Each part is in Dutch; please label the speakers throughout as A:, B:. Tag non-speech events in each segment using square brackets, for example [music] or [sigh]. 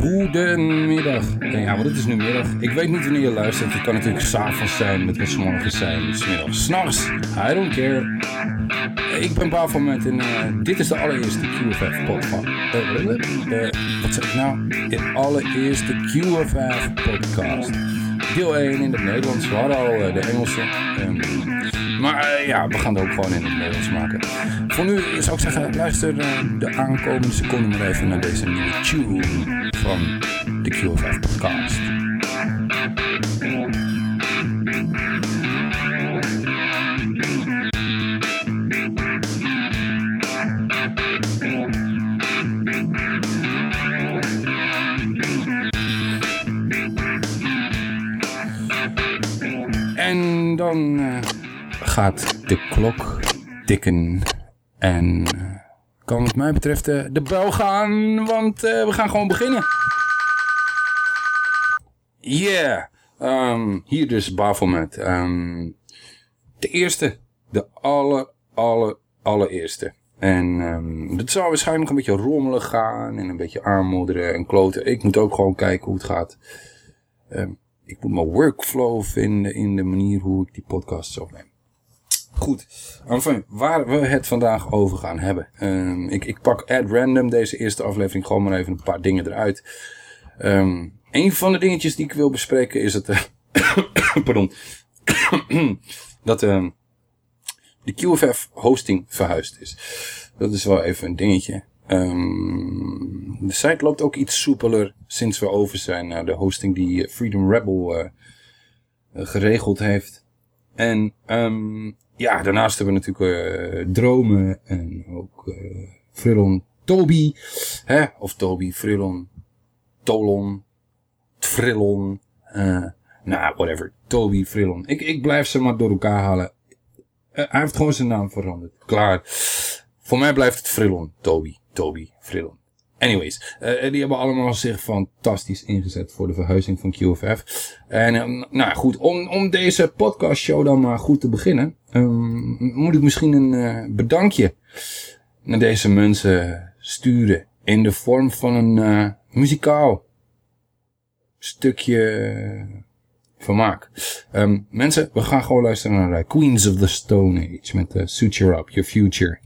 A: Goedemiddag. Ja, want het is nu middag. Ik weet niet wanneer je luistert. Het kan natuurlijk s'avonds zijn, het kan s'morgens zijn, s'middags, s'nachts. I don't care. Ik ben Bafelmet en uh, dit is de allereerste QFF podcast. Uh, uh, wat zeg ik nou? De allereerste QFF podcast. Deel 1 in het Nederlands. We hadden al de Engelse. Um, maar ja, we gaan het ook gewoon in het Nederlands maken. Voor nu zou ik zeggen, luister de aankomende seconden maar even naar deze nieuwe tune van de QFF podcast. Dan uh, gaat de klok tikken en uh, kan wat mij betreft uh, de bel gaan, want we gaan gewoon beginnen. Yeah, um, hier dus Bafelmet. Um, de eerste, de aller, aller, allereerste. En um, het zal waarschijnlijk een beetje rommelig gaan en een beetje aanmodderen en kloten. Ik moet ook gewoon kijken hoe het gaat. Um, ik moet mijn workflow vinden in de manier hoe ik die podcast zo neem. Goed, enfin, waar we het vandaag over gaan hebben. Um, ik, ik pak at random deze eerste aflevering gewoon maar even een paar dingen eruit. Um, een van de dingetjes die ik wil bespreken is het... Uh, [coughs] pardon. [coughs] dat uh, de QFF hosting verhuisd is. Dat is wel even een dingetje. Um, de site loopt ook iets soepeler sinds we over zijn naar de hosting die Freedom Rebel uh, geregeld heeft. En um, ja, daarnaast hebben we natuurlijk uh, Dromen en ook uh, Frillon Toby. Hè? Of Toby, Frillon, Tolon, Frillon. Nou, whatever. Toby, Frillon. Ik, ik blijf ze maar door elkaar halen. hij heeft gewoon zijn naam veranderd. Klaar. Voor mij blijft het Frillon. Toby. Toby, Frillon. Anyways, uh, die hebben allemaal zich fantastisch ingezet voor de verhuizing van QFF. En uh, nou goed, om, om deze podcastshow dan maar goed te beginnen, um, moet ik misschien een uh, bedankje naar deze mensen sturen. In de vorm van een muzikaal stukje vermaak. Um, mensen, we gaan gewoon luisteren naar Queens of the Stone Age met Suture Up, Your Future.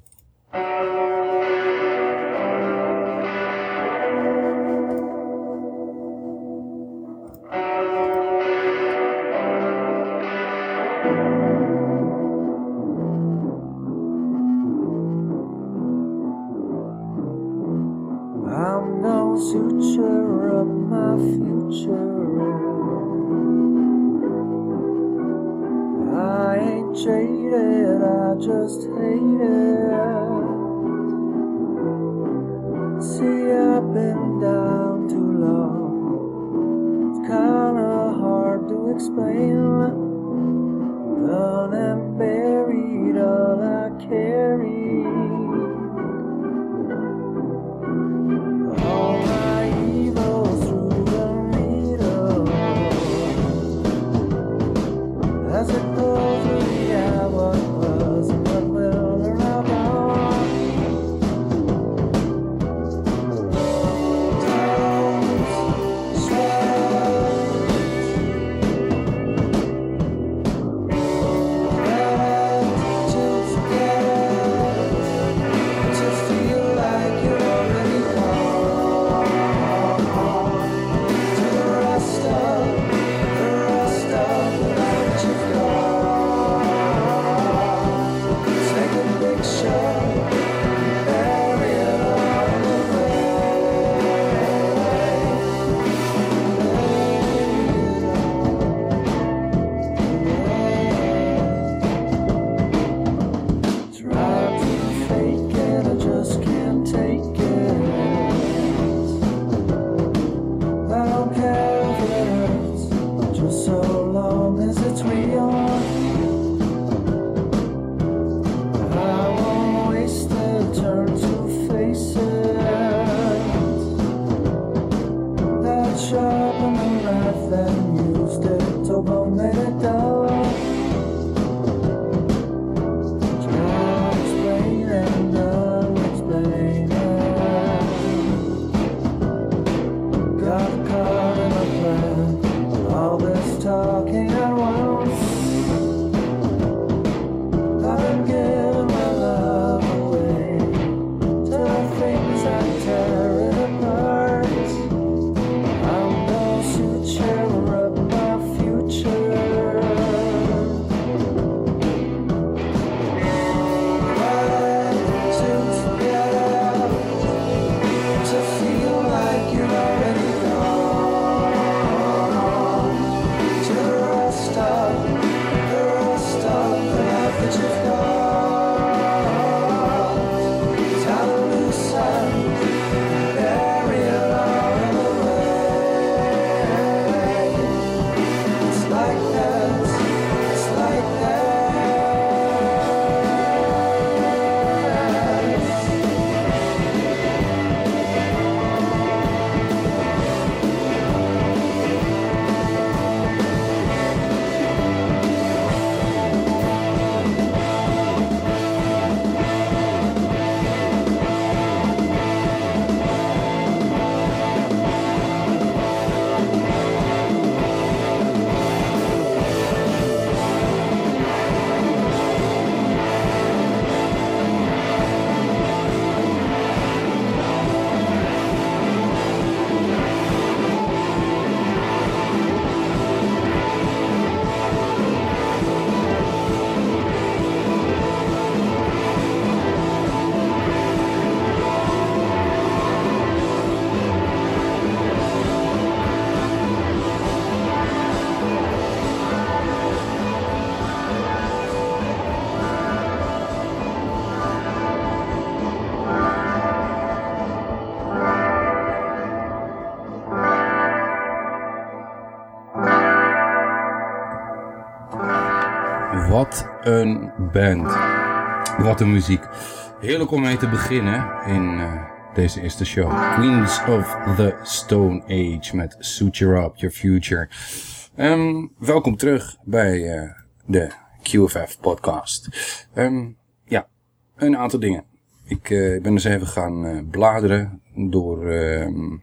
A: Een band. Wat een muziek. Heerlijk om mee te beginnen in uh, deze eerste show. Queens of the Stone Age met Suture Up Your Future. Um, welkom terug bij uh, de QFF podcast. Um, ja, een aantal dingen. Ik uh, ben dus even gaan bladeren door ehm,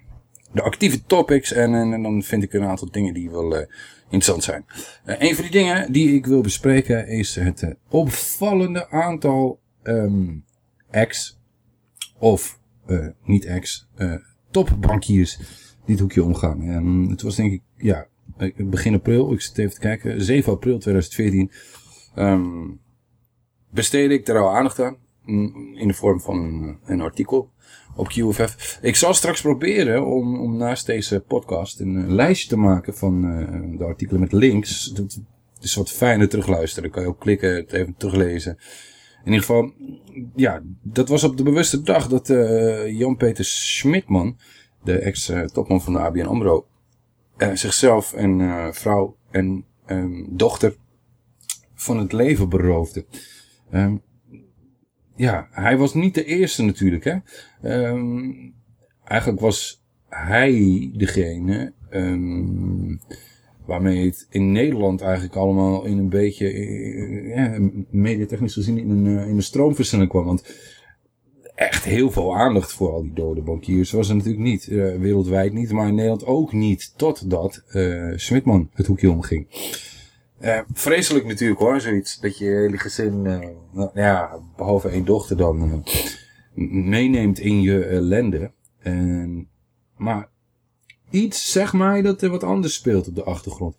A: de actieve topics en, en, dan vind ik een aantal dingen die wel interessant zijn. Uh, een van die dingen die ik wil bespreken is het uh, opvallende aantal um, ex of niet ex topbankiers die het hoekje omgaan. Het was denk ik ja begin april, ik zit even te kijken, 7 april 2014 um, besteedde ik daar al aandacht aan mm, in de vorm van een artikel op QFF. Ik zal straks proberen om, om naast deze podcast een, lijstje te maken van uh, de artikelen met links. Dat is wat fijner terugluisteren. Dan kan je ook klikken, het even teruglezen. In ieder geval, ja, dat was op de bewuste dag dat uh, Jan-Peter Schmidman, de ex-topman van de ABN AMRO, uh, zichzelf en vrouw en um, dochter van het leven beroofde. Um, ja, hij was niet de eerste natuurlijk. Hè? Um, eigenlijk was hij degene um, waarmee het in Nederland eigenlijk allemaal in een beetje, uh, ja, mediatechnisch gezien, in een, uh, in stroomversnelling kwam. Want echt heel veel aandacht voor al die dode bankiers was er natuurlijk niet. Wereldwijd niet, maar in Nederland ook niet. Totdat uh, Smitman het hoekje omging. Uh, vreselijk natuurlijk hoor, zoiets. Dat je hele gezin, uh, nou, ja, behalve één dochter dan, uh, meeneemt in je ellende. En, maar iets zeg mij dat er wat anders speelt op de achtergrond.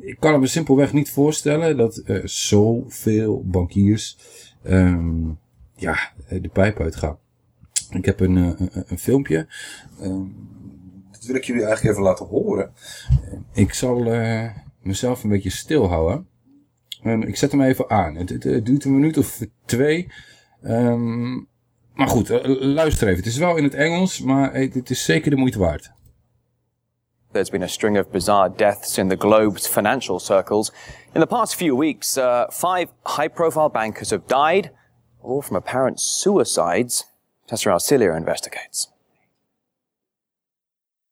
A: ik kan het me simpelweg niet voorstellen dat zoveel bankiers um, ja, de pijp uitgaan. Ik heb een, een, een filmpje. Um, dat wil ik jullie eigenlijk even laten horen. Ik zal mezelf een beetje stilhouden. Um, ik zet hem even aan. Het, het, het, duurt een minuut of twee. Um, maar goed, uh, luister even. Het is wel in het Engels, maar het, het is zeker de moeite waard.
B: There's been a string of bizarre deaths in the globe's financial circles. In the past few weeks, uh, five high-profile bankers have died, all from apparent suicides. Tessa Arcilia investigates.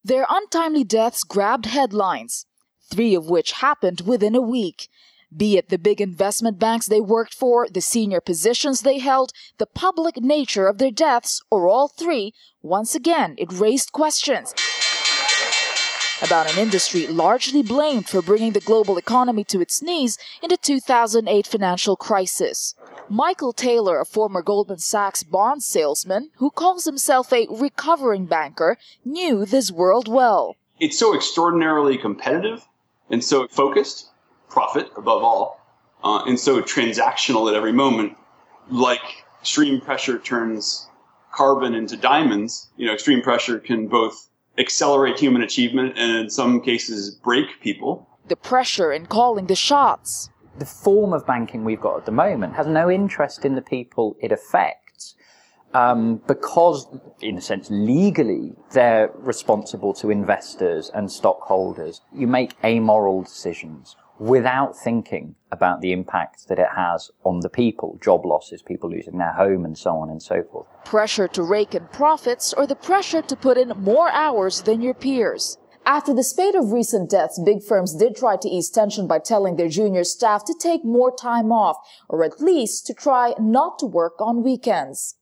C: Their untimely deaths grabbed headlines. Three of which happened within a week. Be it the big investment banks they worked for, the senior positions they held, the public nature of their deaths, or all three, once again it raised questions. about an industry largely blamed for bringing the global economy to its knees in the 2008 financial crisis. Michael Taylor, a former Goldman Sachs bond salesman who calls himself a recovering banker, knew this world well.
D: It's so extraordinarily competitive and so focused, profit above all, uh, and so transactional at every moment. Like extreme pressure turns carbon into diamonds, you know, extreme pressure can both accelerate human achievement and in some cases break people.
C: The pressure in calling the shots
E: the form of banking we've got at the moment has no interest in the people it affects. Um, because, in a sense, legally, they're responsible to investors and stockholders. You make amoral decisions without thinking about the impact that it has on the people, job losses, people losing their home, and so on and so forth.
C: Pressure to rake in profits or the pressure to put in more hours than your peers. After the spate of recent deaths, big firms did try to ease tension by telling their junior staff to take more time off, or at least to try not to work on weekends.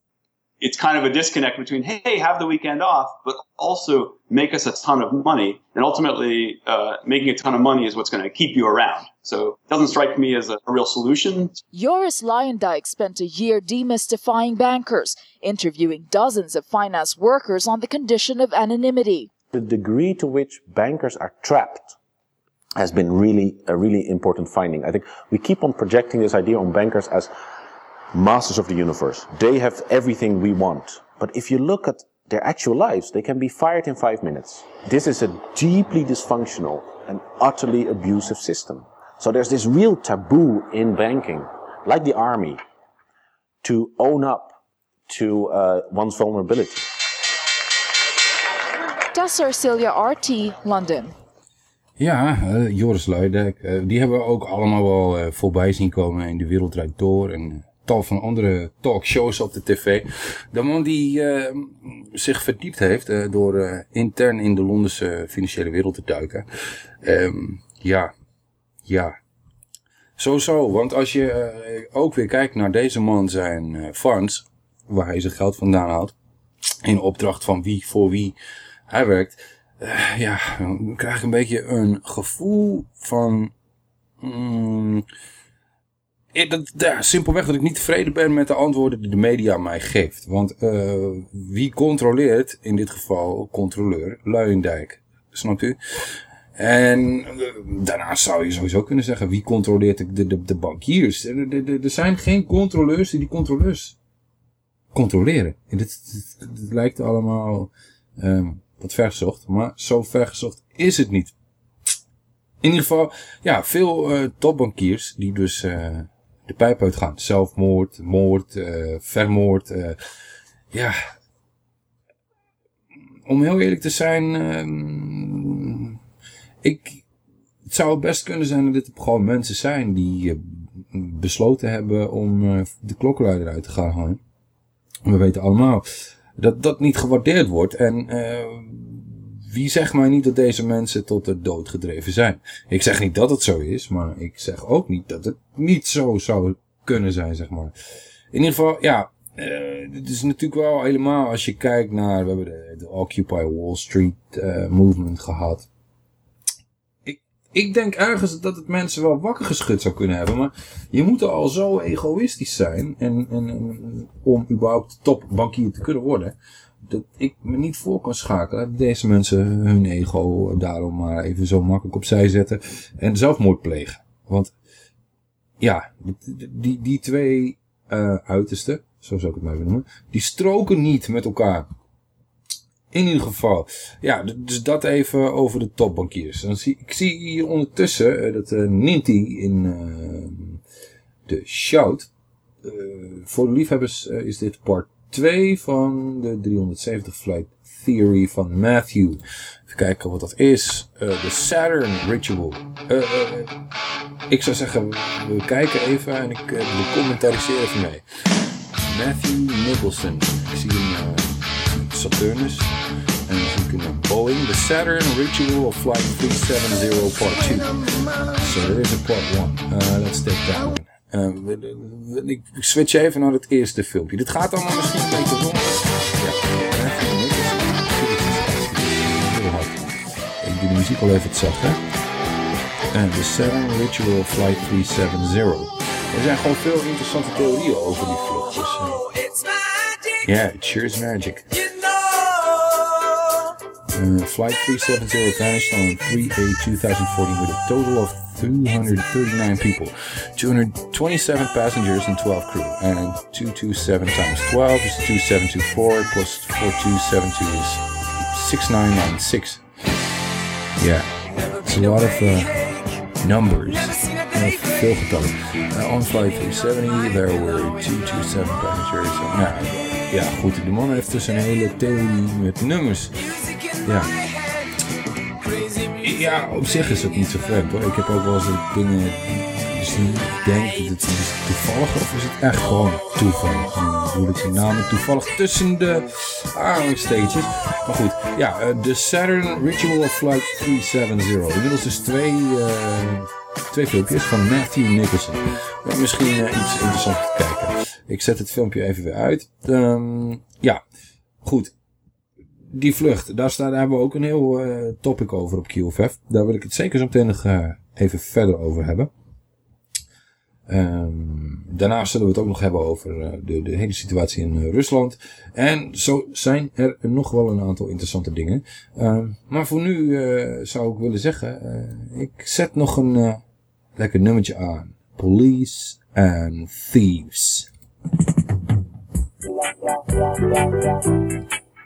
D: It's kind of a disconnect between, hey, have the weekend off, but also make us a ton of money. And ultimately, uh, making a ton of money is what's going to keep you around. So it doesn't strike me as a, a real solution.
C: Joris Luijendijk spent a year demystifying bankers, interviewing dozens of finance workers on the condition of anonymity
F: the degree to which bankers are trapped has been really a really important finding. I think we keep on projecting this idea on bankers as masters of the universe. They have everything we want. But if you look at their actual lives, they can be fired in five minutes. This is a deeply dysfunctional and utterly abusive system. So there's this real taboo in banking, like the army, to own up to uh, one's vulnerability.
C: Professor Celia RT, London.
A: Ja, uh, Joris Luidijk. Uh, die hebben we ook allemaal wel uh, voorbij zien komen in de Wereld Door. En tal van andere talkshows op de tv. De man die zich verdiept heeft door intern in de Londense financiële wereld te duiken. Um, ja, ja. Sowieso, want als je ook weer kijkt naar deze man zijn funds, waar hij zijn geld vandaan haalt. In opdracht van wie voor wie hij werkt, ja, dan krijg ik een beetje een gevoel van... Mm, ja, simpelweg dat ik niet tevreden ben met de antwoorden die de media mij geeft. Want uh, wie controleert, in dit geval controleur, Luijendijk. Snapt u? En uh, daarnaast zou je sowieso kunnen zeggen, wie controleert de, de, bankiers? Er zijn geen controleurs die die controleurs controleren. En dit, lijkt allemaal... Um, wat vergezocht. Maar zo vergezocht is het niet. In ieder geval, ja, veel topbankiers die dus de pijp uitgaan. Zelfmoord, moord, uh, vermoord. ja, om heel eerlijk te zijn, ehm, ik, het zou best kunnen zijn dat dit gewoon mensen zijn die besloten hebben om de klokkenluider uit te gaan hangen. We weten allemaal dat dat niet gewaardeerd wordt. En uh, wie zegt mij niet dat deze mensen tot de dood gedreven zijn? Ik zeg niet dat het zo is, maar ik zeg ook niet dat het niet zo zou kunnen zijn, zeg maar. In ieder geval, ja, uh, het is natuurlijk wel helemaal als je kijkt naar, we hebben de, Occupy Wall Street uh, movement gehad ik denk ergens dat het mensen wel wakker geschud zou kunnen hebben. Maar je moet er al zo egoïstisch zijn. En, en om überhaupt topbankier te kunnen worden. Dat ik me niet voor kan schakelen. Deze mensen hun ego daarom maar even zo makkelijk opzij zetten. En zelfmoord plegen. Want ja, die, die twee uh, uitersten, zo zou ik het maar even noemen. Die stroken niet met elkaar. In ieder geval. Ja, dus dat even over de topbankiers. Dan zie, ik zie hier ondertussen uh, dat uh, Ninti in uh, de shout. voor de liefhebbers is dit part 2 van de 370 Flight Theory van Matthew. Even kijken wat dat is. De Saturn Ritual. ik zou zeggen, we kijken even en ik uh, even mee. Matthew Nicholson. Ik zie hem Saturnus. En dan zie ik een Boeing, the Saturn Ritual of Flight 370 Part 2. So there is a Part 1. Uh, let's take that ik switch even naar het eerste filmpje. Dit gaat allemaal misschien een beetje rond. Ja, heel hard. Ik doe de muziek al even het zacht, hè? En de Saturn Ritual Flight 370. Er zijn gewoon veel interessante theorieën over die vlucht. Dus, uh, yeah, cheers magic. Uh, flight 370 vanished on 3A 2014 with a total of 239 people, 227 passengers and 12 crew. And 227 times 12 is 2724 plus 4272 is 6996. Yeah, it's a lot of uh, numbers. Uh. Uh, on flight 370 there were 227 passengers. Nou, ja, goed. De man heeft dus een hele theorie met nummers. Ja. Ja, op zich is het niet zo vreemd hoor. Ik heb ook wel eens dingen dus ik denk dat het is toevallig of is het echt gewoon toevallig. Bedoel ik die namen toevallig tussen de aanhalingstekens. Maar goed, ja, uh, de Saturn Ritual of Flight 370. Inmiddels dus twee, uh, twee filmpjes van Matthew Nicholson. Uh, misschien iets interessants te kijken. Ik zet het filmpje even weer uit. Um, ja, goed die vlucht, daar, staat, daar hebben we ook een heel uh, topic over op QFF. Daar wil ik het zeker zo meteen nog uh, even verder over hebben. Um, daarnaast zullen we het ook nog hebben over uh, de, de hele situatie in Rusland. En zo zijn er nog wel een aantal interessante dingen. Um, maar voor nu zou ik willen zeggen, ik zet nog een lekker nummertje aan. Police and Thieves.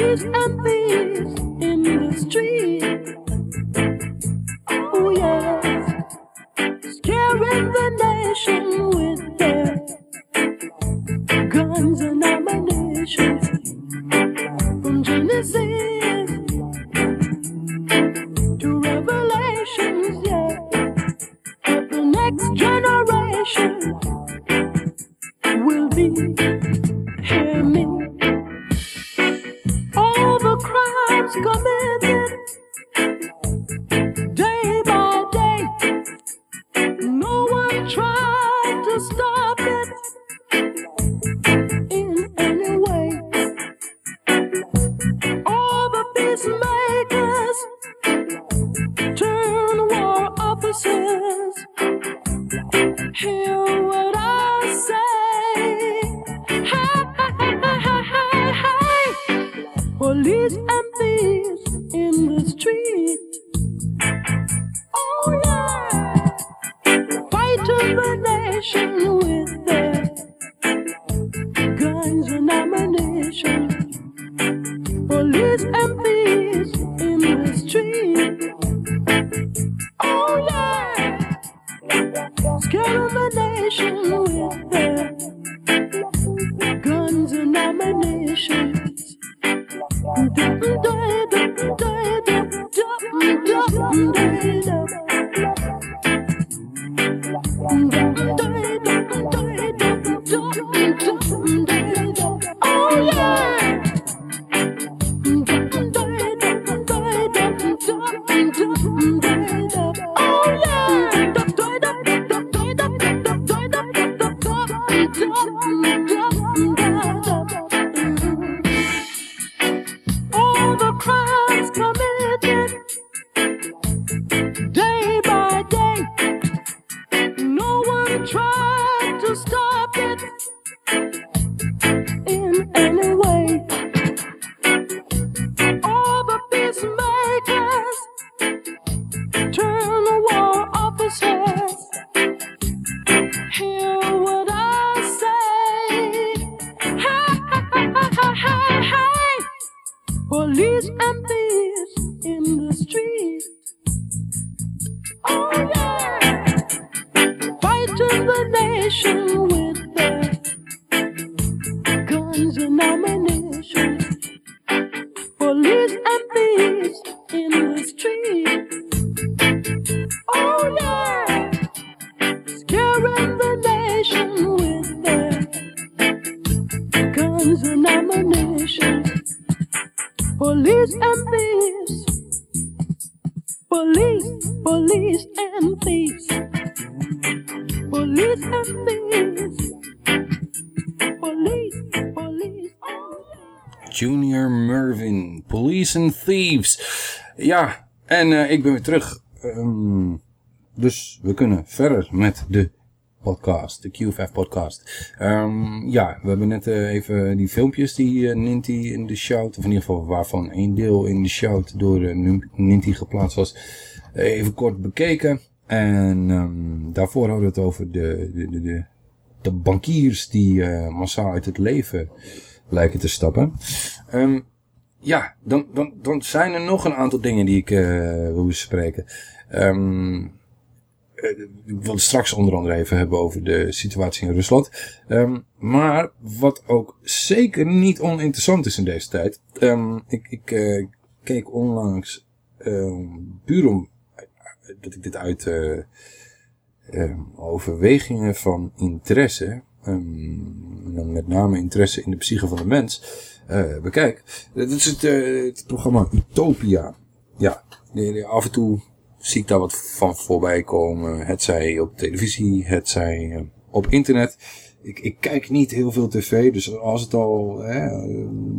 G: Police and thieves in the street. Oh yes, scaring the nation with And Thieves.
A: Ja, en eh, ik ben weer terug. Ehm, dus we kunnen verder met de podcast, de QFF podcast. Ehm, ja, we hebben net eh, even die filmpjes die eh, Ninty in de shout, of in ieder geval waarvan één deel in de shout door Nu- Ninty geplaatst was, even kort bekeken. En ehm, daarvoor hadden we het over de, de, de, de, bankiers die massaal uit het leven lijken te stappen. Ehm, ja, dan, dan, dan zijn er nog een aantal dingen die ik eh, wil bespreken. Ehm, eh, ik wil het straks onder andere even hebben over de situatie in Rusland. Ehm, maar wat ook zeker niet oninteressant is in deze tijd. ehm, ik ik eh, keek onlangs puur om dat ik dit uit overwegingen van interesse, met name interesse in de psyche van de mens, bekijk. Dit is het, eh, het programma Utopia. Ja, af en toe zie ik daar wat van voorbij komen. Het zij op televisie, het zij eh, op internet. Ik, ik kijk niet heel veel tv, dus als het al hè,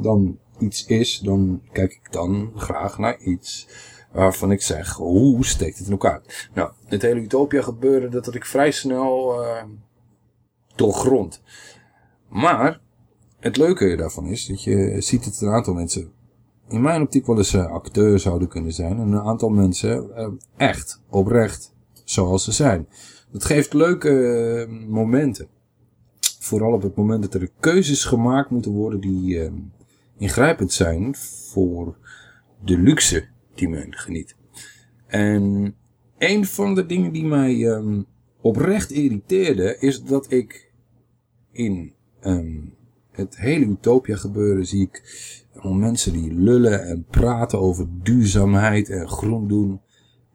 A: dan iets is, dan kijk ik dan graag naar iets waarvan ik zeg, hoe steekt het in elkaar? Nou, het hele Utopia gebeuren, dat had ik vrij snel eh doorgrond. Maar het leuke daarvan is dat je ziet dat een aantal mensen in mijn optiek wel eens eh, acteur zouden kunnen zijn. En een aantal mensen eh, echt, oprecht, zoals ze zijn. Dat geeft leuke eh, momenten. Vooral op het moment dat er keuzes gemaakt moeten worden die eh, ingrijpend zijn voor de luxe die men geniet. En een van de dingen die mij ehm, oprecht irriteerde is dat ik in ehm, het hele Utopia gebeuren zie ik allemaal mensen die lullen en praten over duurzaamheid en groen doen.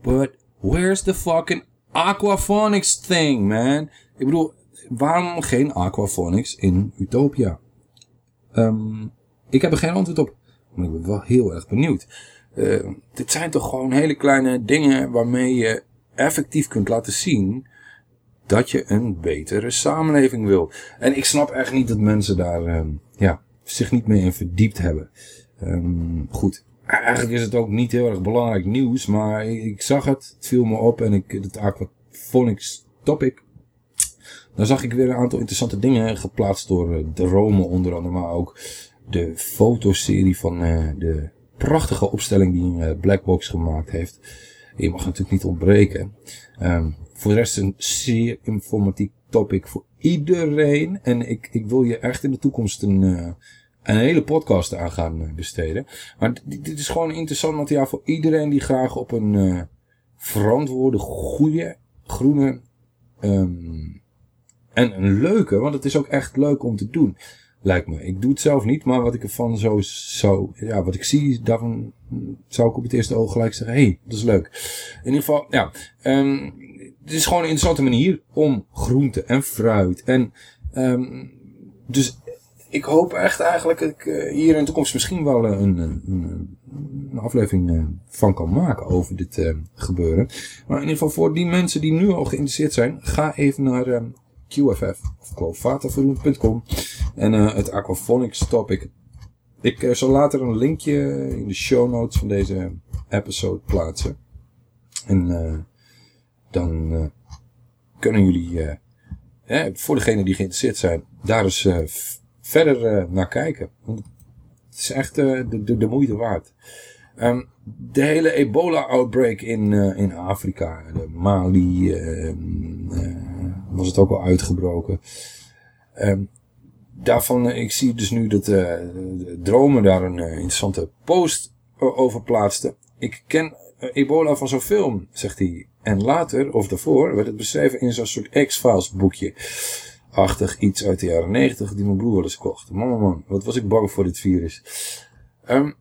A: But where's the fucking aquaponics thing, man? Ik bedoel, waarom geen aquaponics in Utopia? Ehm, ik heb er geen antwoord op, maar ik ben wel heel erg benieuwd. Eh, dit zijn toch gewoon hele kleine dingen waarmee je effectief kunt laten zien dat je een betere samenleving wil. En ik snap echt niet dat mensen daar ehm, ja, zich niet meer in verdiept hebben. Ehm, goed, eigenlijk is het ook niet heel erg belangrijk nieuws, maar ik, ik zag het, het viel me op en ik, het aquaponics topic. Dan zag ik weer een aantal interessante dingen geplaatst door eh, de Rome onder andere, maar ook de fotoserie van eh, de prachtige opstelling die eh, Blackbox gemaakt heeft. Je mag natuurlijk niet ontbreken. Ehm, voor de rest een zeer informatief topic voor iedereen. En ik, ik wil je echt in de toekomst een, eh, een hele podcast aan gaan eh, besteden. Maar dit, is gewoon interessant materiaal voor iedereen die graag op een eh, verantwoorde, goede, groene ehm, en een leuke, want het is ook echt leuk om te doen. Lijkt me. Ik doe het zelf niet, maar wat ik ervan zo, zo ja, wat ik zie, daarvan zou ik op het eerste oog gelijk zeggen, hé, hey, dat is leuk. In ieder geval, ja, ehm, het is gewoon een interessante manier om groente en fruit en, ehm, dus ik hoop echt eigenlijk dat ik eh, hier in de toekomst misschien wel eh, een, een, een, een aflevering eh, van kan maken over dit eh, gebeuren. Maar in ieder geval voor die mensen die nu al geïnteresseerd zijn, ga even naar ehm, QFF of kloofwaterverroen.com en eh, het aquaphonics topic. Ik eh, zal later een linkje in de show notes van deze episode plaatsen. En eh, dan eh, kunnen jullie, eh, hè, voor degenen die geïnteresseerd zijn, daar eens eh, verder naar kijken. Het is echt de, de, de moeite waard. Ehm, de hele ebola-outbreak in, in Afrika, de Mali, ehm, eh, was het ook al uitgebroken. Ehm, daarvan, ik zie dus nu dat de Dromen daar een interessante post over plaatste. Ik ken ebola van zo'n film, zegt hij. En later, of daarvoor, werd het beschreven in zo'n soort X-Files boekje. Achtig iets uit de jaren 90 die mijn broer wel eens kocht. Man, man, wat was ik bang voor dit virus. Ehm,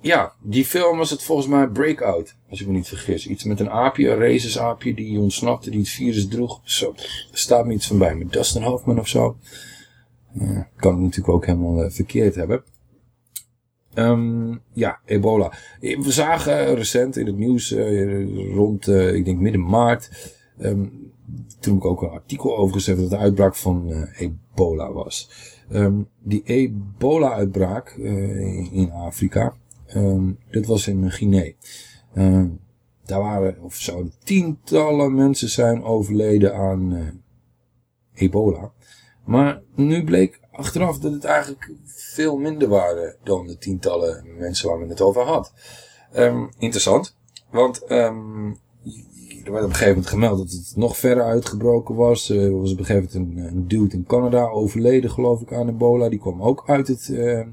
A: ja, die film was het volgens mij Breakout, als ik me niet vergis. Iets met een aapje, een racersaapje die ontsnapte, die het virus droeg. Zo, staat me iets van bij, met Dustin Hoffman of zo. Uh, kan het natuurlijk ook helemaal uh, verkeerd hebben. Um, ja, ebola. We zagen recent in het nieuws uh, rond, ik denk midden maart... Um, toen ik ook een artikel over gezet dat de uitbraak van ebola was. Um, die ebola-uitbraak in Afrika dit was in Guinea. Daar waren, of zouden tientallen mensen zijn overleden aan ebola. Maar nu bleek achteraf dat het eigenlijk veel minder waren dan de tientallen mensen waar we het over hadden. Um, interessant, want um, er werd op een gegeven moment gemeld dat het nog verder uitgebroken was. Er was op een gegeven moment een, een dude in Canada overleden geloof ik aan ebola. Die kwam ook uit het uh,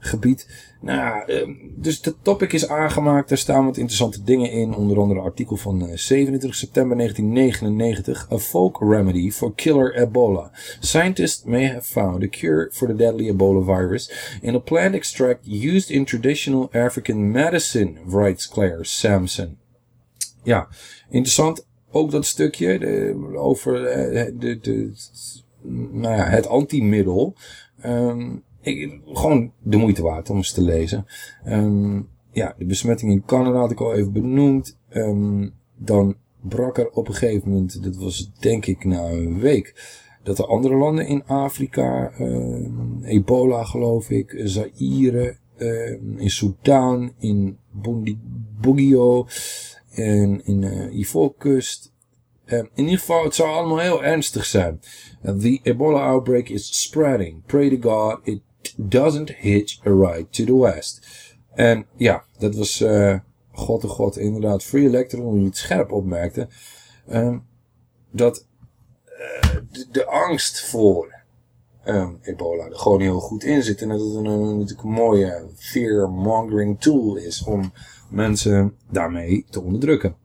A: gebied. Nou, ehm, dus de topic is aangemaakt. Daar staan wat interessante dingen in. Onder andere een artikel van 27 eh, september 1999. A folk remedy for killer Ebola. Scientists may have found a cure for the deadly Ebola virus in a plant extract used in traditional African medicine, writes Claire Sampson. Ja, interessant. Ook dat stukje over eh, de, de, nou het antimiddel. Um, gewoon de moeite waard om eens te lezen. Um, ja, de besmetting in Canada had ik al even benoemd. Um, dan brak er op een gegeven moment, dat was denk ik na een week, dat er andere landen in Afrika, um, ebola geloof ik, Zaire, in Sudan, in Bugio en in uh, Ivoorkust. in ieder geval, het zou allemaal heel ernstig zijn. The Ebola outbreak is spreading. Pray to God it doesn't hitch a ride to the west. En ja, dat was uh, god de god inderdaad Free Electron die het scherp opmerkte. Um, dat uh, de, angst voor um, ebola er gewoon heel goed in zit. En dat het een, een, natuurlijk een mooie fear-mongering tool is om mensen daarmee te onderdrukken.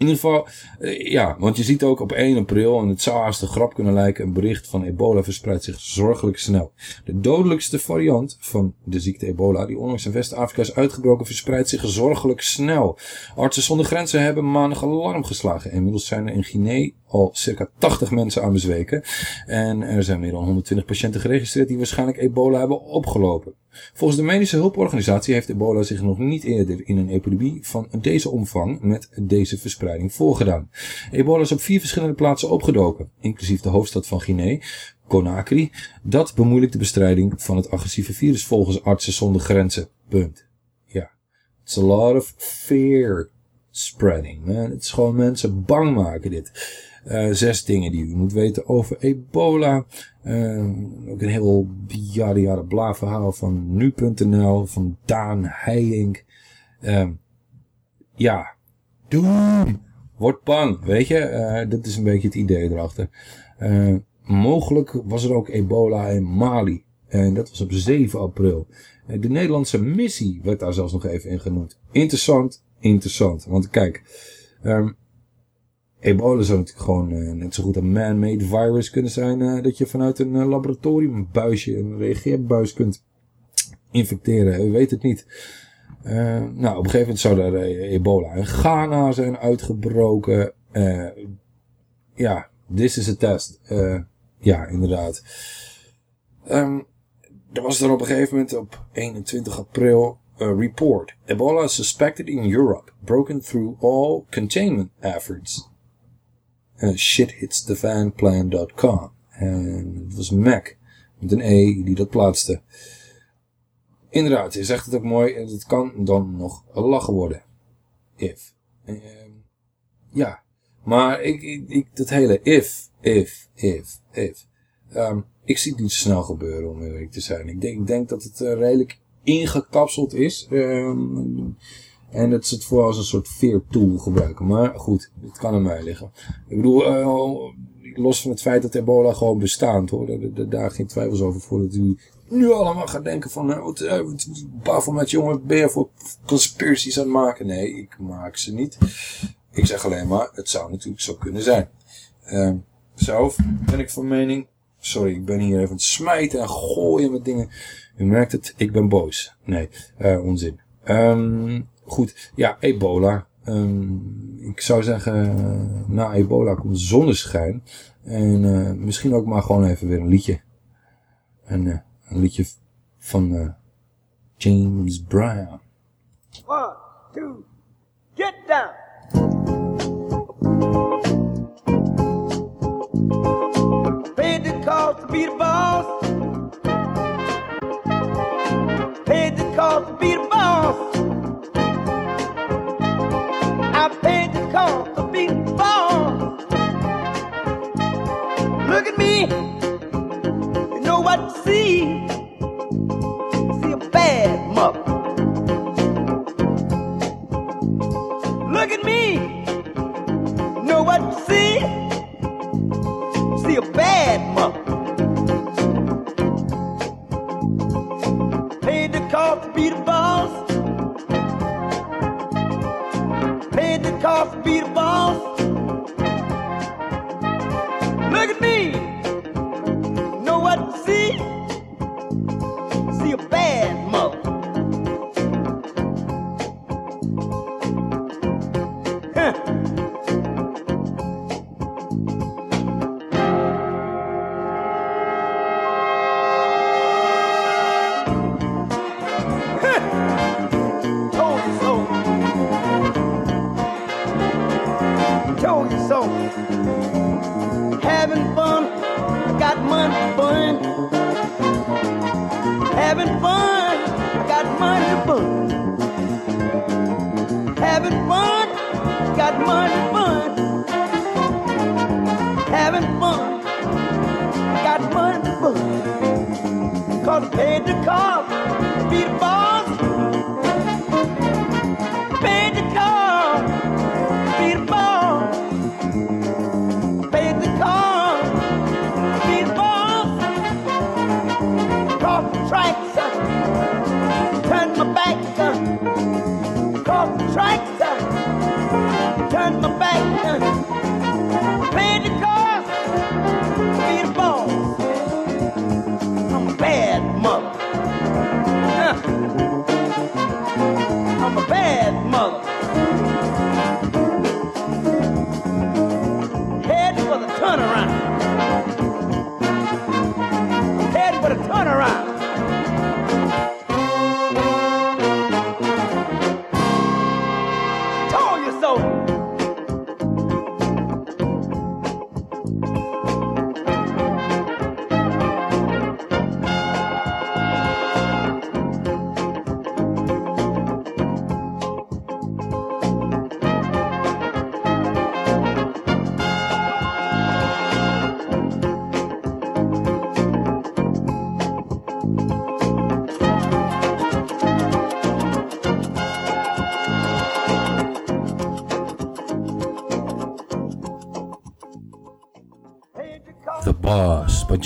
A: In ieder geval, uh, ja, want je ziet ook op 1 april, en het zou haast een grap kunnen lijken, een bericht van ebola verspreidt zich zorgelijk snel. De dodelijkste variant van de ziekte ebola, die onlangs in West-Afrika is uitgebroken, verspreidt zich zorgelijk snel. Artsen zonder grenzen hebben maandag alarm geslagen. Inmiddels zijn er in Guinea al circa 80 mensen aan bezweken. En er zijn meer dan 120 patiënten geregistreerd die waarschijnlijk ebola hebben opgelopen. Volgens de medische hulporganisatie heeft ebola zich nog niet eerder in een epidemie van deze omvang met deze verspreiding voorgedaan. Ebola is op vier verschillende plaatsen opgedoken, inclusief de hoofdstad van Guinea, Conakry. Dat bemoeilijkt de bestrijding van het agressieve virus volgens artsen zonder grenzen. Punt. Ja. It's a lot of fear spreading, man. Het is gewoon mensen bang maken dit. Uh, zes dingen die u moet weten over ebola. Uh, ook een heel jaren bla verhaal van nu.nl van Daan Heijink. Uh, ja, doen. Word bang, weet je. Dat is een beetje het idee erachter. mogelijk was er ook ebola in Mali. En dat was op 7 april. De Nederlandse missie werd daar zelfs nog even in genoemd. Interessant, interessant. Want kijk, um, ebola zou natuurlijk gewoon uh, net zo goed een man-made virus kunnen zijn. Uh, dat je vanuit een uh, laboratorium een een reageerbuis kunt infecteren. We weten het niet. nou, op een gegeven moment zou er ebola in Ghana zijn uitgebroken. ja, this is a test. ja, inderdaad. Um, er was dan op een gegeven moment op 21 april a report. Ebola suspected in Europe, broken through all containment efforts. Uh, shithitsthefan.plan.com. En het was Mac met een E die dat plaatste. Inderdaad, je zegt het ook mooi. Het kan dan nog lachen worden. If. Uh, ja. Maar ik, ik, dat hele if, if, if, if. Um, ik zie het niet zo snel gebeuren om eerlijk te zijn. Ik denk, ik denk dat het uh, redelijk ingekapseld is. Um, en dat ze het vooral als een soort veertool gebruiken. Maar goed, het kan aan mij liggen. Ik bedoel, uh, los van het feit dat ebola gewoon bestaat hoor. Daar, daar geen twijfels over voordat u nu allemaal gaat denken van, uh, wat, uh, met jongen, ben je voor conspiracies aan het maken? Nee, ik maak ze niet. Ik zeg alleen maar, het zou natuurlijk zo kunnen zijn. Uh, zelf ben ik van mening, Sorry, ik ben hier even aan het smijten en gooien met dingen. U merkt het, ik ben boos. Nee, eh, onzin. Ehm, goed, ja, ebola. Ehm, ik zou zeggen, eh, na ebola komt zonneschijn. En eh, misschien ook maar gewoon even weer een liedje. Eh, een liedje van eh, James Brown.
H: One, two, get down. Paid the to be the boss. Look at me. You know what to see. See a bad mother.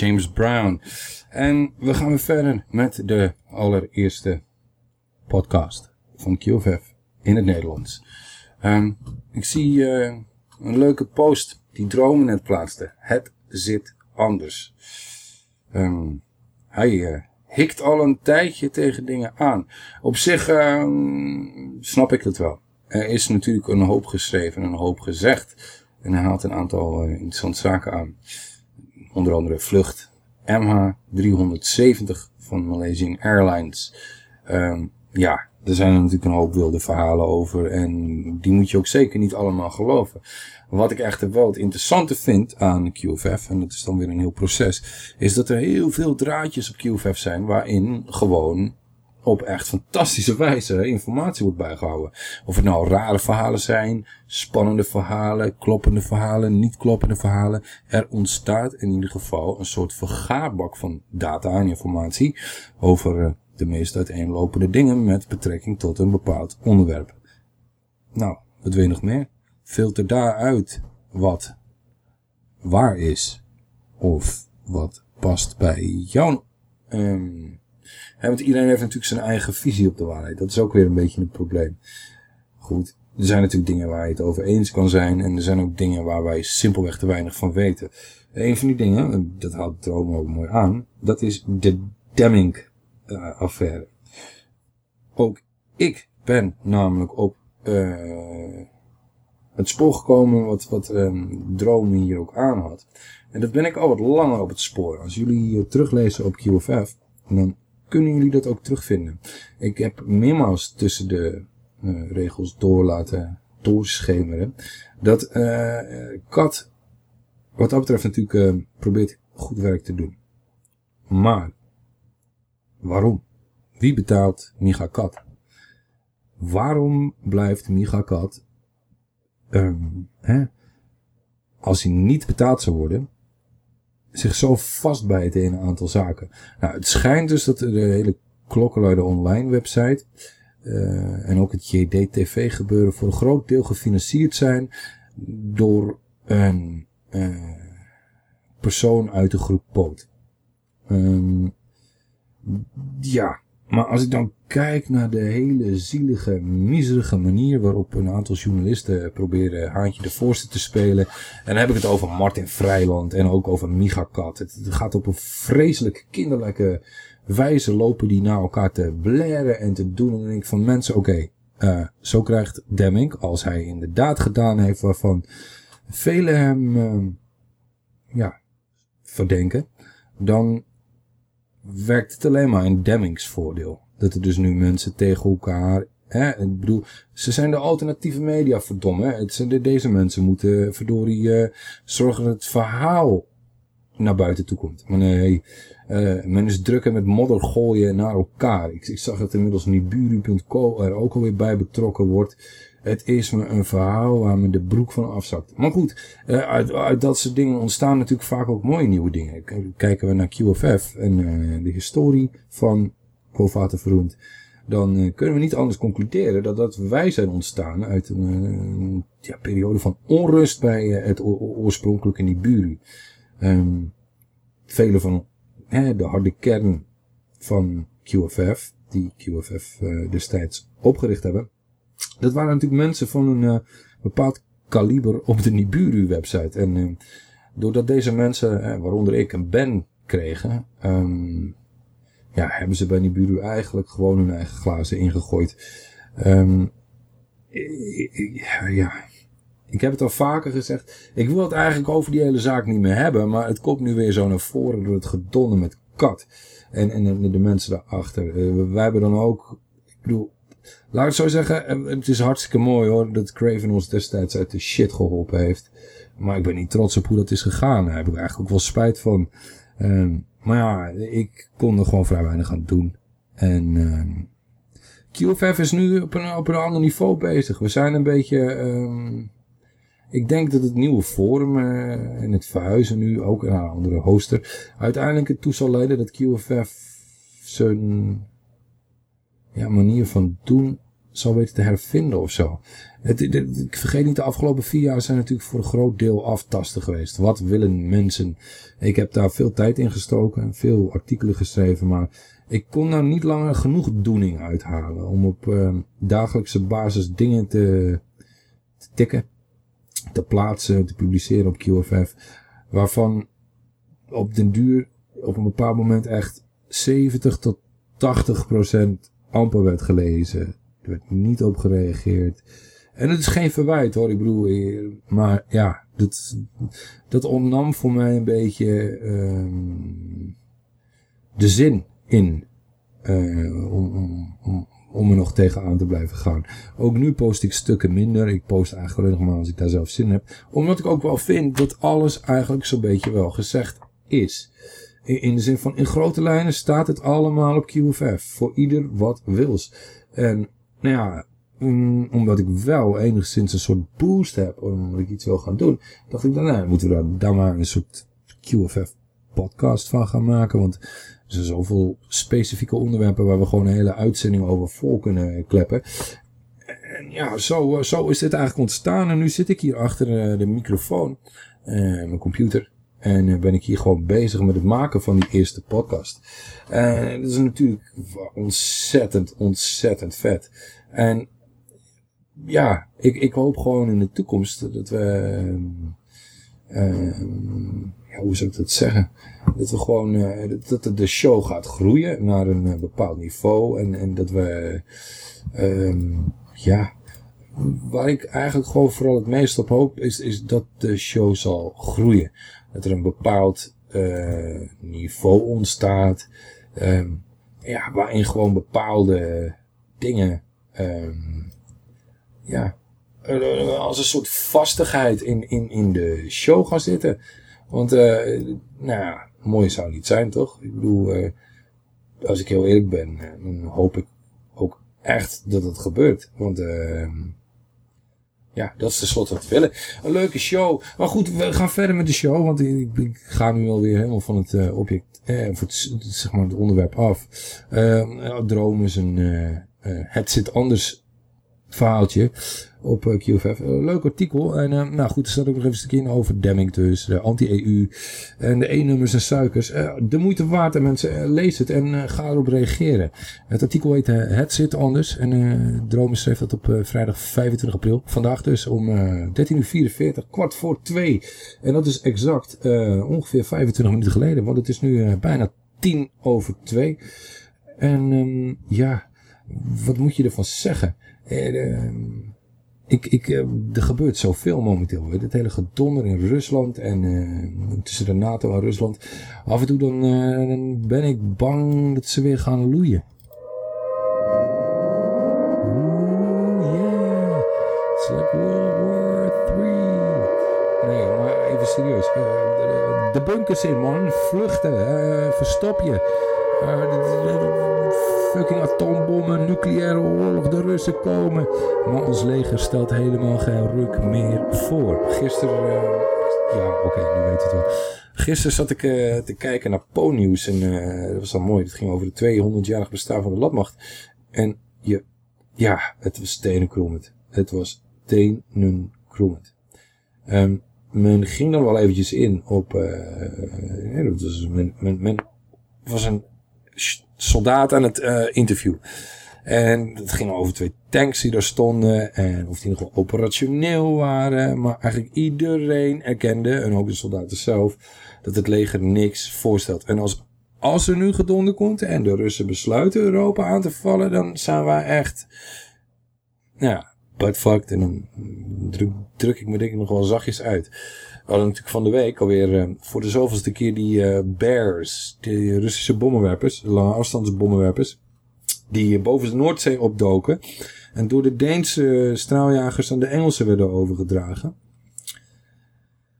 A: James Brown. En we gaan weer verder met de allereerste podcast van QFF in het Nederlands. Ehm, ik zie eh, een leuke post die Dromen net plaatste. Het zit anders. Ehm, hij eh, hikt al een tijdje tegen dingen aan. Op zich ehm, snap ik het wel. Er is natuurlijk een hoop geschreven en een hoop gezegd. En hij haalt een aantal eh, interessante zaken aan. Onder andere vlucht MH370 van Malaysian Airlines. Ehm, ja, er zijn natuurlijk een hoop wilde verhalen over. En die moet je ook zeker niet allemaal geloven. Wat ik echter wel het interessante vind aan QFF, en dat is dan weer een heel proces, is dat er heel veel draadjes op QFF zijn waarin gewoon op echt fantastische wijze informatie wordt bijgehouden. Of het nou rare verhalen zijn, spannende verhalen, kloppende verhalen, niet kloppende verhalen. Er ontstaat in ieder geval een soort vergaarbak van data en informatie over eh, de meest uiteenlopende dingen met betrekking tot een bepaald onderwerp. Nou, wat wil je nog meer? Filter daaruit wat waar is of wat past bij jouw ehm, want iedereen heeft natuurlijk zijn eigen visie op de waarheid. Dat is ook weer een beetje een probleem. Goed. er zijn natuurlijk dingen waar je het over eens kan zijn. En er zijn ook dingen waar wij simpelweg te weinig van weten. Een van die dingen, dat haalt Droom ook mooi aan, dat is de Demming-affaire. ook ik ben namelijk op eh, het spoor gekomen wat, wat um, Droom hier ook aan had. En dat ben ik al wat langer op het spoor. Als jullie teruglezen op QFF, dan kunnen jullie dat ook terugvinden. Ik heb meermaals tussen de uh, regels door laten doorschemeren. Dat uh, Kat wat dat betreft natuurlijk uh, probeert goed werk te doen. Maar, waarom? Wie betaalt Micha Kat? Waarom blijft Micha Kat, um, hè, als hij niet betaald zou worden, zich zo vastbijten in een aantal zaken? Nou, het schijnt dus dat de hele Klokkenluider online website uh, en ook het JDTV gebeuren voor een groot deel gefinancierd zijn door een uh, persoon uit de groep Poot. Um, ja, maar als ik dan kijk naar de hele zielige, miserige manier waarop een aantal journalisten proberen Haantje de Voorste te spelen. En dan heb ik het over Martin Vrijland en ook over Micha Kat. Het, gaat op een vreselijk kinderlijke wijze lopen die naar elkaar te blaren en te doen. En dan denk ik van mensen, oké, uh, zo krijgt Demming, als hij inderdaad gedaan heeft waarvan velen hem uh, ja, verdenken, dan werkt het alleen maar in Demmings voordeel. Dat er dus nu mensen tegen elkaar... Hè, ik bedoel, ze zijn de alternatieve media, verdomme. Deze mensen moeten verdorie uh, zorgen dat het verhaal naar buiten toe komt. Maar nee, uh, men is drukken met modder gooien naar elkaar. Ik, ik zag dat inmiddels Niburu.co er ook alweer bij betrokken wordt. Het is me een verhaal waar me de broek van afzakt. Maar goed, uh, uit, uit, dat soort dingen ontstaan natuurlijk vaak ook mooie nieuwe dingen. Kijken we naar QFF en uh, de historie van Kovater Verroend. Dan uh, kunnen we niet anders concluderen dat, dat wij zijn ontstaan uit een, ja, periode van onrust bij het oorspronkelijke Nibiru. Um, vele van hè, de harde kern van QFF, die QFF destijds opgericht hebben, dat waren natuurlijk mensen van een uh, bepaald kaliber op de Nibiru-website. En uh, doordat deze mensen, uh, waaronder ik, een ban kregen, um, ja, hebben ze bij Nibiru eigenlijk gewoon hun eigen glazen ingegooid. Um, ja, ik heb het al vaker gezegd. Ik wil het eigenlijk over die hele zaak niet meer hebben. Maar het komt nu weer zo naar voren door het gedonde met kat. En, en, de mensen daarachter. Uh, wij hebben dan ook... Ik bedoel, Laat ik zo zeggen, het is hartstikke mooi hoor, dat Craven ons destijds uit de shit geholpen heeft. Maar ik ben niet trots op hoe dat is gegaan. Daar heb ik eigenlijk ook wel spijt van. Um, maar ja, ik kon er gewoon vrij weinig aan doen. En um, QFF is nu op een, ander niveau bezig. We zijn een beetje... Um, ik denk dat het nieuwe forum uh, en het verhuizen nu ook naar een andere hoster... uiteindelijk ertoe zal leiden dat QFF zijn ja, manier van doen zal weten te hervinden of zo. Ik vergeet niet, de afgelopen vier jaar zijn natuurlijk voor een groot deel aftasten geweest. Wat willen mensen? Ik heb daar veel tijd in gestoken, veel artikelen geschreven, maar ik kon daar niet langer genoeg doening uithalen om op uh, dagelijkse basis dingen te, te tikken, te plaatsen, te publiceren op QFF, waarvan op den duur op een bepaald moment echt 70 tot 80 procent amper werd gelezen. Er werd niet op gereageerd. En het is geen verwijt hoor, ik bedoel, eh, maar ja, dat, dat ontnam voor mij een beetje um, de zin in uh, om, om, om, er nog tegenaan te blijven gaan. Ook nu post ik stukken minder. Ik post eigenlijk nog maar als ik daar zelf zin heb. Omdat ik ook wel vind dat alles eigenlijk zo'n beetje wel gezegd is. In de zin van, in grote lijnen staat het allemaal op QFF. Voor ieder wat wils. En, nou ja, omdat ik wel enigszins een soort boost heb, omdat ik iets wil gaan doen, dacht ik dan, nou, moeten we daar, daar maar een soort QFF podcast van gaan maken. Want er zijn zoveel specifieke onderwerpen waar we gewoon een hele uitzending over vol kunnen kleppen. En ja, zo, zo is dit eigenlijk ontstaan. En nu zit ik hier achter eh, de microfoon, uh, mijn computer. En uh, ben ik hier gewoon bezig met het maken van die eerste podcast. En dat is natuurlijk ontzettend, ontzettend vet. En ja, ik, ik hoop gewoon in de toekomst dat we, ehm, ja, hoe zou ik dat zeggen? Dat we gewoon, eh, dat de- show gaat groeien naar een eh, bepaald niveau en, en dat we, ehm, ja, waar ik eigenlijk gewoon vooral het meest op hoop is, is dat de show zal groeien. Dat er een bepaald eh, niveau ontstaat, ehm, ja, waarin gewoon bepaalde dingen, ehm, ja, als een soort vastigheid in, in, in de show gaan zitten. Want, eh, nou ja, mooi zou niet zijn, toch? Ik bedoel, eh, als ik heel eerlijk ben, dan hoop ik ook echt dat het gebeurt. Want, ehm, ja, dat is tenslotte wat we willen. Een leuke show. Maar goed, we gaan verder met de show. Want ik, ik ga nu alweer helemaal van het eh, object, eh, zeg maar het onderwerp af. Eh, Droom is een, eh, eh, het zit anders verhaaltje op eh, QFF. Eh, leuk artikel. En eh, nou goed, er staat ook nog even een stukje in over Demming dus. De anti-EU. En de E-nummers en suikers. De moeite waard. En mensen, lees het en ga erop reageren. Het artikel heet Het zit anders. En eh Dromen schreef dat op vrijdag 25 april. Vandaag dus om eh 13.44 kwart voor twee. En dat is exact ongeveer 25 minuten geleden. Want het is nu bijna tien over twee. En ehm, ja, wat moet je ervan zeggen? Eh, ehm, ik, ik, eh, er gebeurt zoveel momenteel. Het hele gedonder in Rusland en eh, tussen de NATO en Rusland. Af en toe dan, eh, dan ben ik bang dat ze weer gaan loeien. Oeh, yeah. It's like World War 3. Nee, maar even serieus. De, de bunkers in, man. Vluchten. verstop je. Fucking atoombommen, nucleaire oorlog, de Russen komen. Maar ons leger stelt helemaal geen ruk meer voor. Gisteren, eh, ja oké, nu weet het wel. Gisteren zat ik eh, te kijken naar Po-nieuws en eh, dat was dan mooi. Het ging over de 200-jarig bestaan van de landmacht. En je, ja, het was tenenkrommend. Het was tenenkrommend. Ehm men ging dan wel eventjes in op, was, men, men, men was een soldaat aan het eh, interview. En het ging over twee tanks die daar stonden. En of die nog wel operationeel waren. Maar eigenlijk iedereen erkende, en ook de soldaten zelf, dat het leger niks voorstelt. En als, als er nu gedonder komt en de Russen besluiten Europa aan te vallen, dan zijn wij echt, ja, buttfucked. En dan druk, druk ik me denk ik nog wel zachtjes uit. Hadden natuurlijk van de week alweer eh, voor de zoveelste keer die eh, Bears, die Russische bommenwerpers, lange afstandsbommenwerpers, die boven de Noordzee opdoken en door de Deense straaljagers aan de Engelsen werden overgedragen.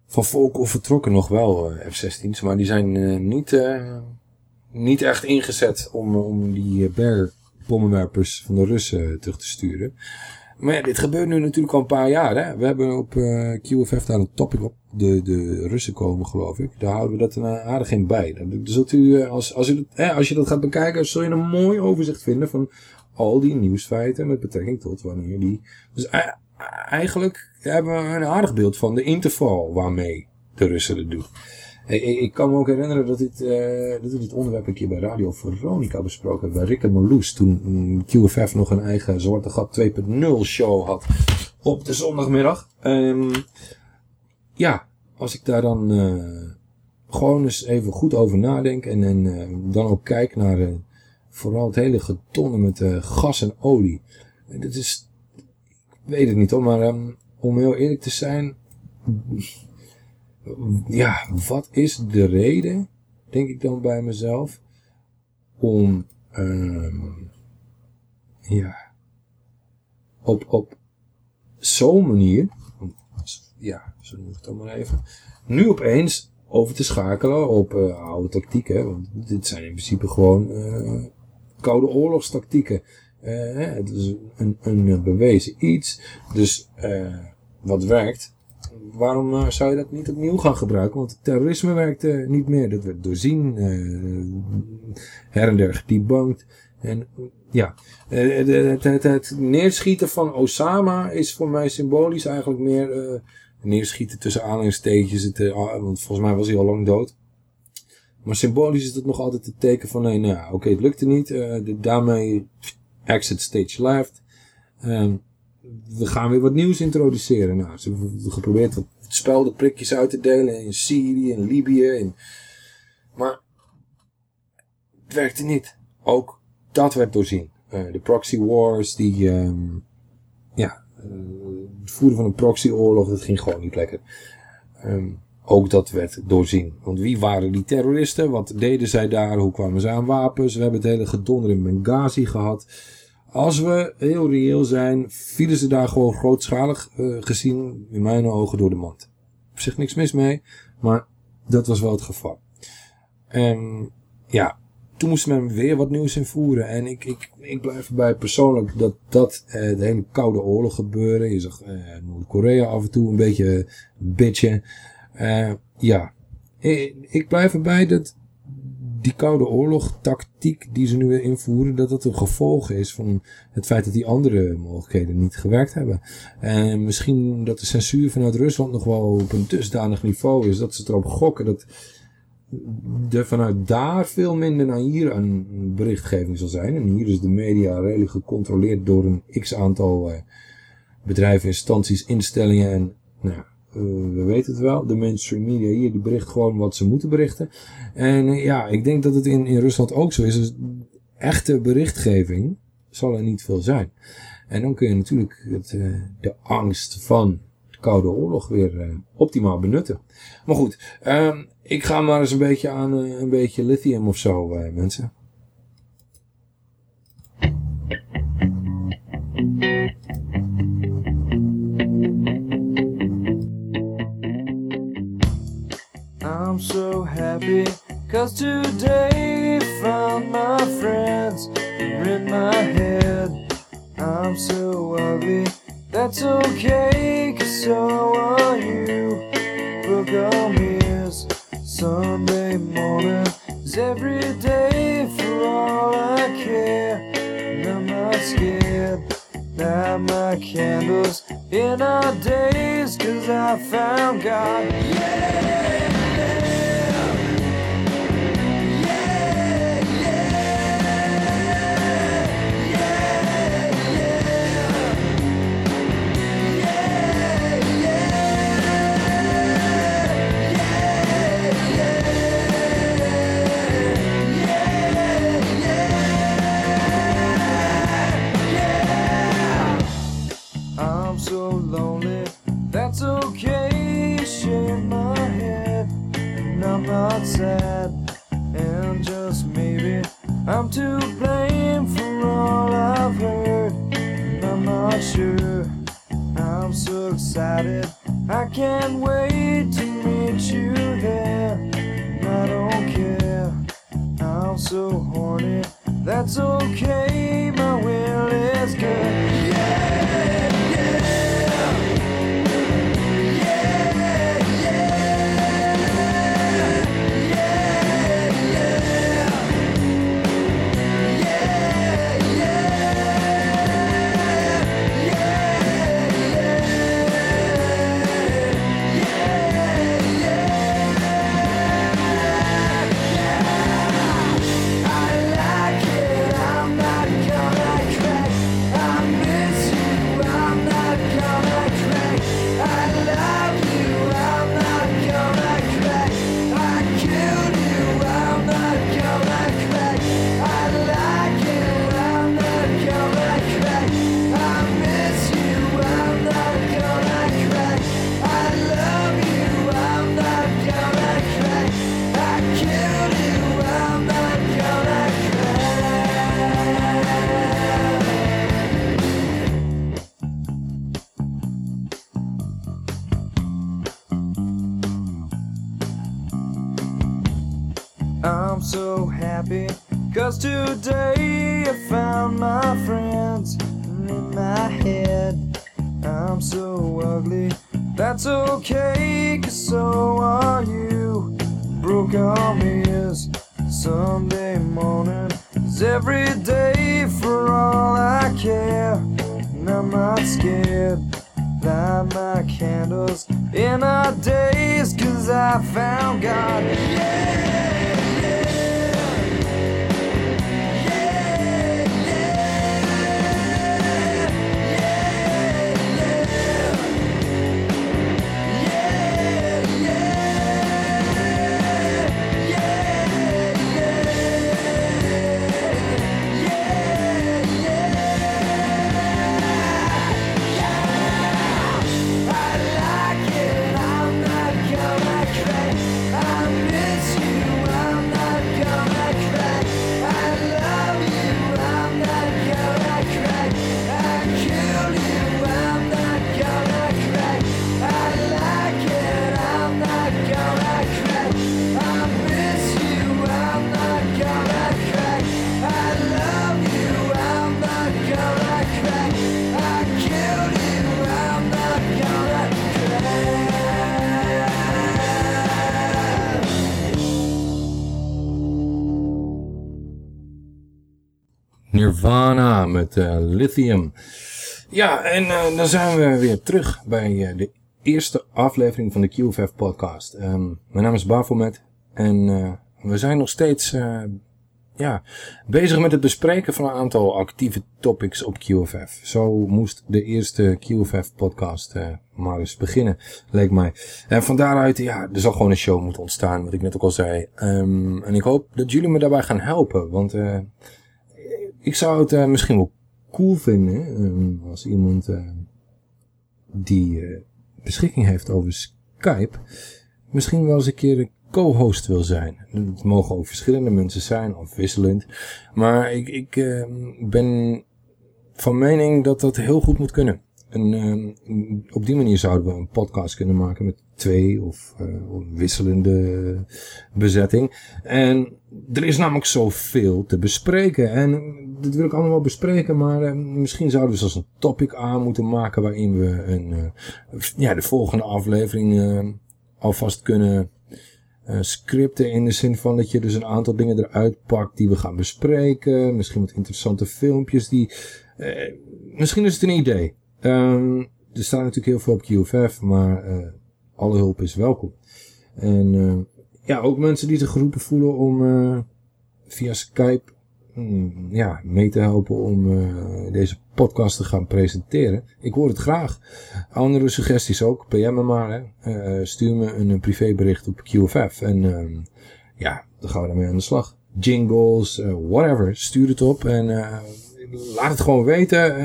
A: Van Volkel vertrokken nog wel eh, F-16's, maar die zijn eh, niet, eh, niet echt ingezet om, om die eh, Bear bommenwerpers van de Russen terug te sturen. Maar ja, dit gebeurt nu natuurlijk al een paar jaar. Hè? We hebben op eh, QFF daar een topic op. De, de Russen komen, geloof ik. Daar houden we dat een aardig in bij. Dan zult u, eh, als, als, u hè, als je dat gaat bekijken, zul je een mooi overzicht vinden van al die nieuwsfeiten met betrekking tot wanneer die... Dus eigenlijk hebben we een aardig beeld van de interval waarmee de Russen het doen. Ik, ik, kan me ook herinneren dat, dit, eh, dat we dit onderwerp een keer bij Radio Veronica besproken hebben. Bij Rick en Marloes. Toen mm, QFF nog een eigen Zwarte Gat 2.0 show had. Op de zondagmiddag. Ehm, ja, als ik daar dan eh, gewoon eens even goed over nadenk. En, eh, dan ook kijk naar vooral het hele gedonne met gas en olie. Dit is, ik weet het niet hoor, maar ehm, om heel eerlijk te zijn ja, wat is de reden, denk ik dan bij mezelf, om, ehm, ja, op, op zo'n manier, ja, zo noem ik het dan maar even, nu opeens over te schakelen op eh, oude tactieken, want dit zijn in principe gewoon eh, koude oorlogstactieken. Hè, het is een, een bewezen iets, dus wat werkt, waarom eh, zou je dat niet opnieuw gaan gebruiken? Want terrorisme werkt eh, niet meer. Dat werd doorzien, eh, her en der. En ja, het, het, neerschieten van Osama is voor mij symbolisch eigenlijk meer eh, neerschieten tussen aanhalingstekens. Ah, want volgens mij was hij al lang dood. Maar symbolisch is het nog altijd het teken van, nee, nou, oké, het lukte niet. de- daarmee exit stage left. Ehm, we gaan weer wat nieuws introduceren. Nou, ze hebben geprobeerd wat speldenprikjes uit te delen in Syrië, in Libië. In... Maar het werkte niet. Ook dat werd doorzien. Eh, de proxy wars, die, ehm, ja, eh, het voeren van een proxyoorlog, dat ging gewoon niet lekker. Ehm, ook dat werd doorzien. Want wie waren die terroristen? Wat deden zij daar? Hoe kwamen ze aan wapens? We hebben het hele gedonder in Benghazi gehad. Als we heel reëel zijn, vielen ze daar gewoon grootschalig eh, gezien, in mijn ogen, door de mand. Op zich niks mis mee, maar dat was wel het geval. En ja, toen moest men weer wat nieuws invoeren. En ik, ik, ik blijf erbij persoonlijk dat dat eh, de hele koude oorlog gebeuren. Je zag eh, Noord-Korea af en toe een beetje bitchen. Ja, ik blijf erbij dat die koude oorlog tactiek die ze nu weer invoeren, dat dat een gevolg is van het feit dat die andere mogelijkheden niet gewerkt hebben. En misschien dat de censuur vanuit Rusland nog wel op een dusdanig niveau is dat ze erop gokken dat er vanuit daar veel minder naar hier een berichtgeving zal zijn. En hier is de media redelijk gecontroleerd door een x-aantal eh, bedrijven, instanties, instellingen en nou, we weten het wel, de mainstream media hier, die bericht gewoon wat ze moeten berichten. En uh, ja, ik denk dat het in, in Rusland ook zo is. Dus echte berichtgeving zal er niet veel zijn. En dan kun je natuurlijk het, uh, de angst van de Koude Oorlog weer optimaal benutten. Maar goed, um, ik ga maar eens een beetje aan een beetje lithium of zo, mensen.
I: I'm so happy cause today found my friends are in my head. I'm so ugly, that's okay cause so are you. Book on ears, Sunday morning is every day for all I care. And I'm not scared. Light my candles in our days cause I found God. Yeah!
A: Met eh, Lithium. Ja, en eh, dan zijn we weer terug bij eh, de eerste aflevering van de QFF podcast. Ehm, mijn naam is Bafomet en we zijn nog steeds ja, bezig met het bespreken van een aantal actieve topics op QFF. Zo moest de eerste QFF podcast maar eens beginnen, leek mij. En van daaruit, ja, er zal gewoon een show moeten ontstaan, wat ik net ook al zei. Ehm, en ik hoop dat jullie me daarbij gaan helpen, want ik zou het eh, misschien wel cool vinden ehm, als iemand eh, die eh, beschikking heeft over Skype misschien wel eens een keer een co-host wil zijn. Het mogen ook verschillende mensen zijn, of wisselend. Maar ik, ik eh, ben van mening dat dat heel goed moet kunnen. En op die manier zouden we een podcast kunnen maken met twee of, of wisselende bezetting. En er is namelijk zoveel te bespreken. En dit wil ik allemaal bespreken, maar eh, misschien zouden we zelfs een topic aan moeten maken waarin we een, eh, ja, de volgende aflevering eh, alvast kunnen scripten in de zin van dat je dus een aantal dingen eruit pakt die we gaan bespreken. Misschien wat interessante filmpjes die... misschien is het een idee. Ehm, er staat natuurlijk heel veel op QFF, maar alle hulp is welkom. En ja, ook mensen die zich geroepen voelen om via Skype mm, ja, mee te helpen om eh, deze podcast te gaan presenteren. Ik hoor het graag. Andere suggesties ook, PM me maar. Hè. Eh, stuur me een, privébericht op QFF. En ehm, ja, dan gaan we daarmee aan de slag. Jingles, eh, whatever. Stuur het op en laat het gewoon weten.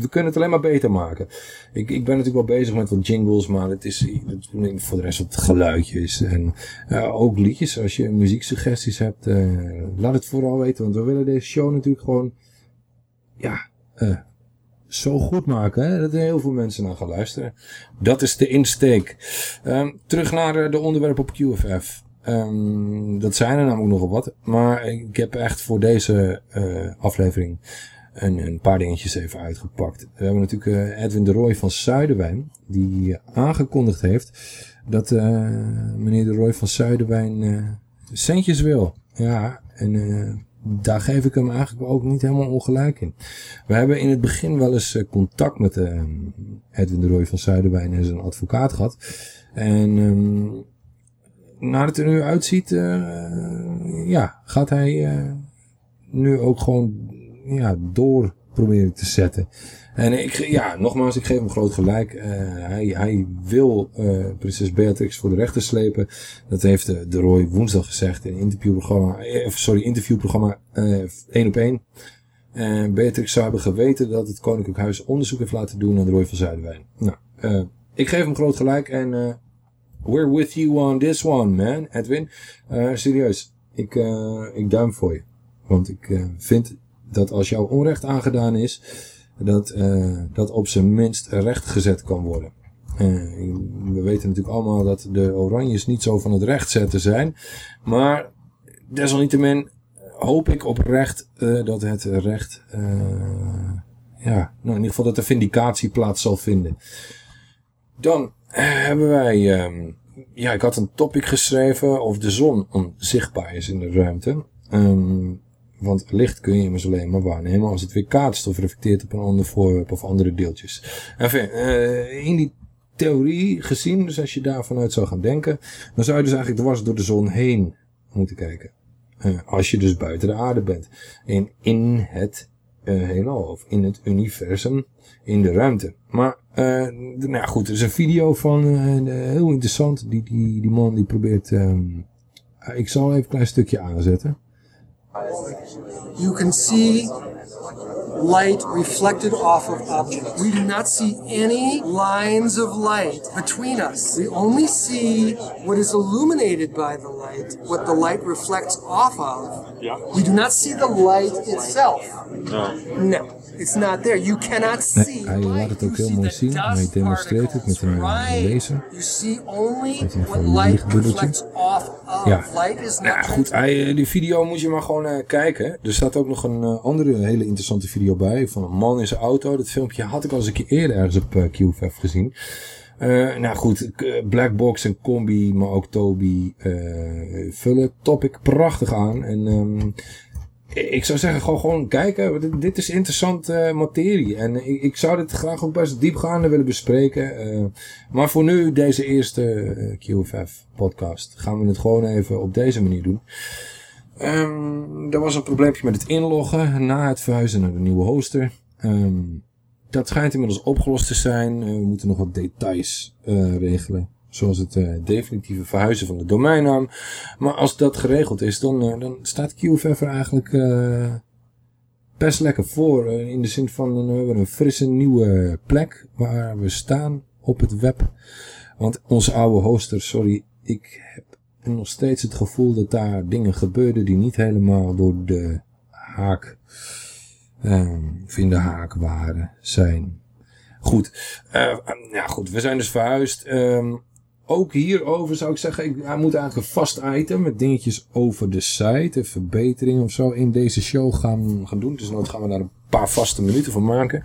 A: We kunnen het alleen maar beter maken. Ik, ik ben natuurlijk wel bezig met wat jingles, maar het is het voor de rest wat geluidjes. En eh, ook liedjes. Als je muzieksuggesties hebt, eh, laat het vooral weten. Want we willen deze show natuurlijk gewoon, ja, eh, zo goed maken. Hè? Dat er heel veel mensen naar gaan luisteren. Dat is de insteek. Ehm, terug naar de onderwerpen op QFF. Ehm, dat zijn er namelijk nogal wat. Maar ik heb echt voor deze aflevering een, paar dingetjes even uitgepakt. We hebben natuurlijk eh, Edwin de Roy van Zuiderwijn. Die aangekondigd heeft dat eh, meneer de Roy van Zuiderwijn eh, centjes wil. Ja, en daar geef ik hem eigenlijk ook niet helemaal ongelijk in. We hebben in het begin wel eens contact met Edwin de Roy van Zuiderwijn en zijn advocaat gehad. En ehm, naar het er nu uitziet, ja, gaat hij nu ook gewoon ja, door proberen te zetten. En ik, ja, nogmaals, ik geef hem groot gelijk. Eh, hij, hij wil eh, prinses Beatrix voor de rechter slepen. Dat heeft eh, de Roy woensdag gezegd in interviewprogramma, eh, sorry, interviewprogramma eh 1 op 1. En Beatrix zou hebben geweten dat het Koninklijk Huis onderzoek heeft laten doen naar de Roy van Zuiderwijn. Nou, ik geef hem groot gelijk en we're with you on this one, man, Edwin. Serieus, ik, ik duim voor je. Want ik vind dat als jou onrecht aangedaan is, dat eh, dat op zijn minst rechtgezet kan worden. Eh, we weten natuurlijk allemaal dat de Oranjes niet zo van het recht zetten zijn. Maar desalniettemin hoop ik oprecht eh, dat het recht, ja, nou in ieder geval dat de vindicatie plaats zal vinden. Dan hebben wij, ehm, ja, ik had een topic geschreven of de zon onzichtbaar is in de ruimte. Ehm, want licht kun je immers alleen maar waarnemen als het weer kaatst of reflecteert op een ander voorwerp of andere deeltjes. Enfin, eh, in die theorie gezien, dus als je daar vanuit zou gaan denken, dan zou je dus eigenlijk dwars door de zon heen moeten kijken. Eh, als je dus buiten de aarde bent. En in het eh, heelal, of in het universum, in de ruimte. Maar, nou goed, er is een video van, heel interessant, die, die, die man die probeert, ehm, ik zal even een klein stukje aanzetten.
J: You can see light reflected off of objects. We do not see any lines of light between us. We only see what is illuminated by the light, what the light reflects off of. We do not see the light itself. No, it's not there. You cannot
A: Nee,
J: see
A: hij laat het ook heel mooi zien.
J: dust
A: Hij demonstreert het met een eh, laser.
J: Right. You see only
A: Met een
J: what
A: van
J: light
A: lichtbubbeltje.
J: reflects off of.
A: Ja.
J: Light is not
A: Ja, goed, hij, eh, die video moet je maar gewoon eh, kijken. Er staat ook nog een eh, andere hele interessante video bij. Van een man in zijn auto. Dat filmpje had ik al eens een keer eerder ergens op eh, QFF gezien. Eh, nou goed, k- eh, Blackbox en Combi, maar ook Toby eh, vullen het topic prachtig aan. En ehm, ik zou zeggen, gewoon, gewoon kijken. Dit, is interessante eh, materie. En ik, ik zou dit graag ook best diepgaande willen bespreken. Eh, maar voor nu, deze eerste eh, QFF-podcast, gaan we het gewoon even op deze manier doen. Ehm, er was een probleempje met het inloggen na het verhuizen naar de nieuwe hoster. Ehm, dat schijnt inmiddels opgelost te zijn. we moeten nog wat details regelen. Zoals het eh, definitieve verhuizen van de domeinnaam. Maar als dat geregeld is, dan, eh, dan staat QFF er eigenlijk eh, best lekker voor. in de zin van, we hebben een frisse nieuwe plek waar we staan op het web. Want onze oude hoster, sorry, ik heb nog steeds het gevoel dat daar dingen gebeurden die niet helemaal door de haak, of in de haak waren, zijn. Goed, ja goed, we zijn dus verhuisd. Ehm, ook hierover zou ik zeggen, ik, moet eigenlijk een vast item met dingetjes over de site, een verbetering of zo in deze show gaan, gaan doen. Dus dan gaan we daar een paar vaste minuten van maken.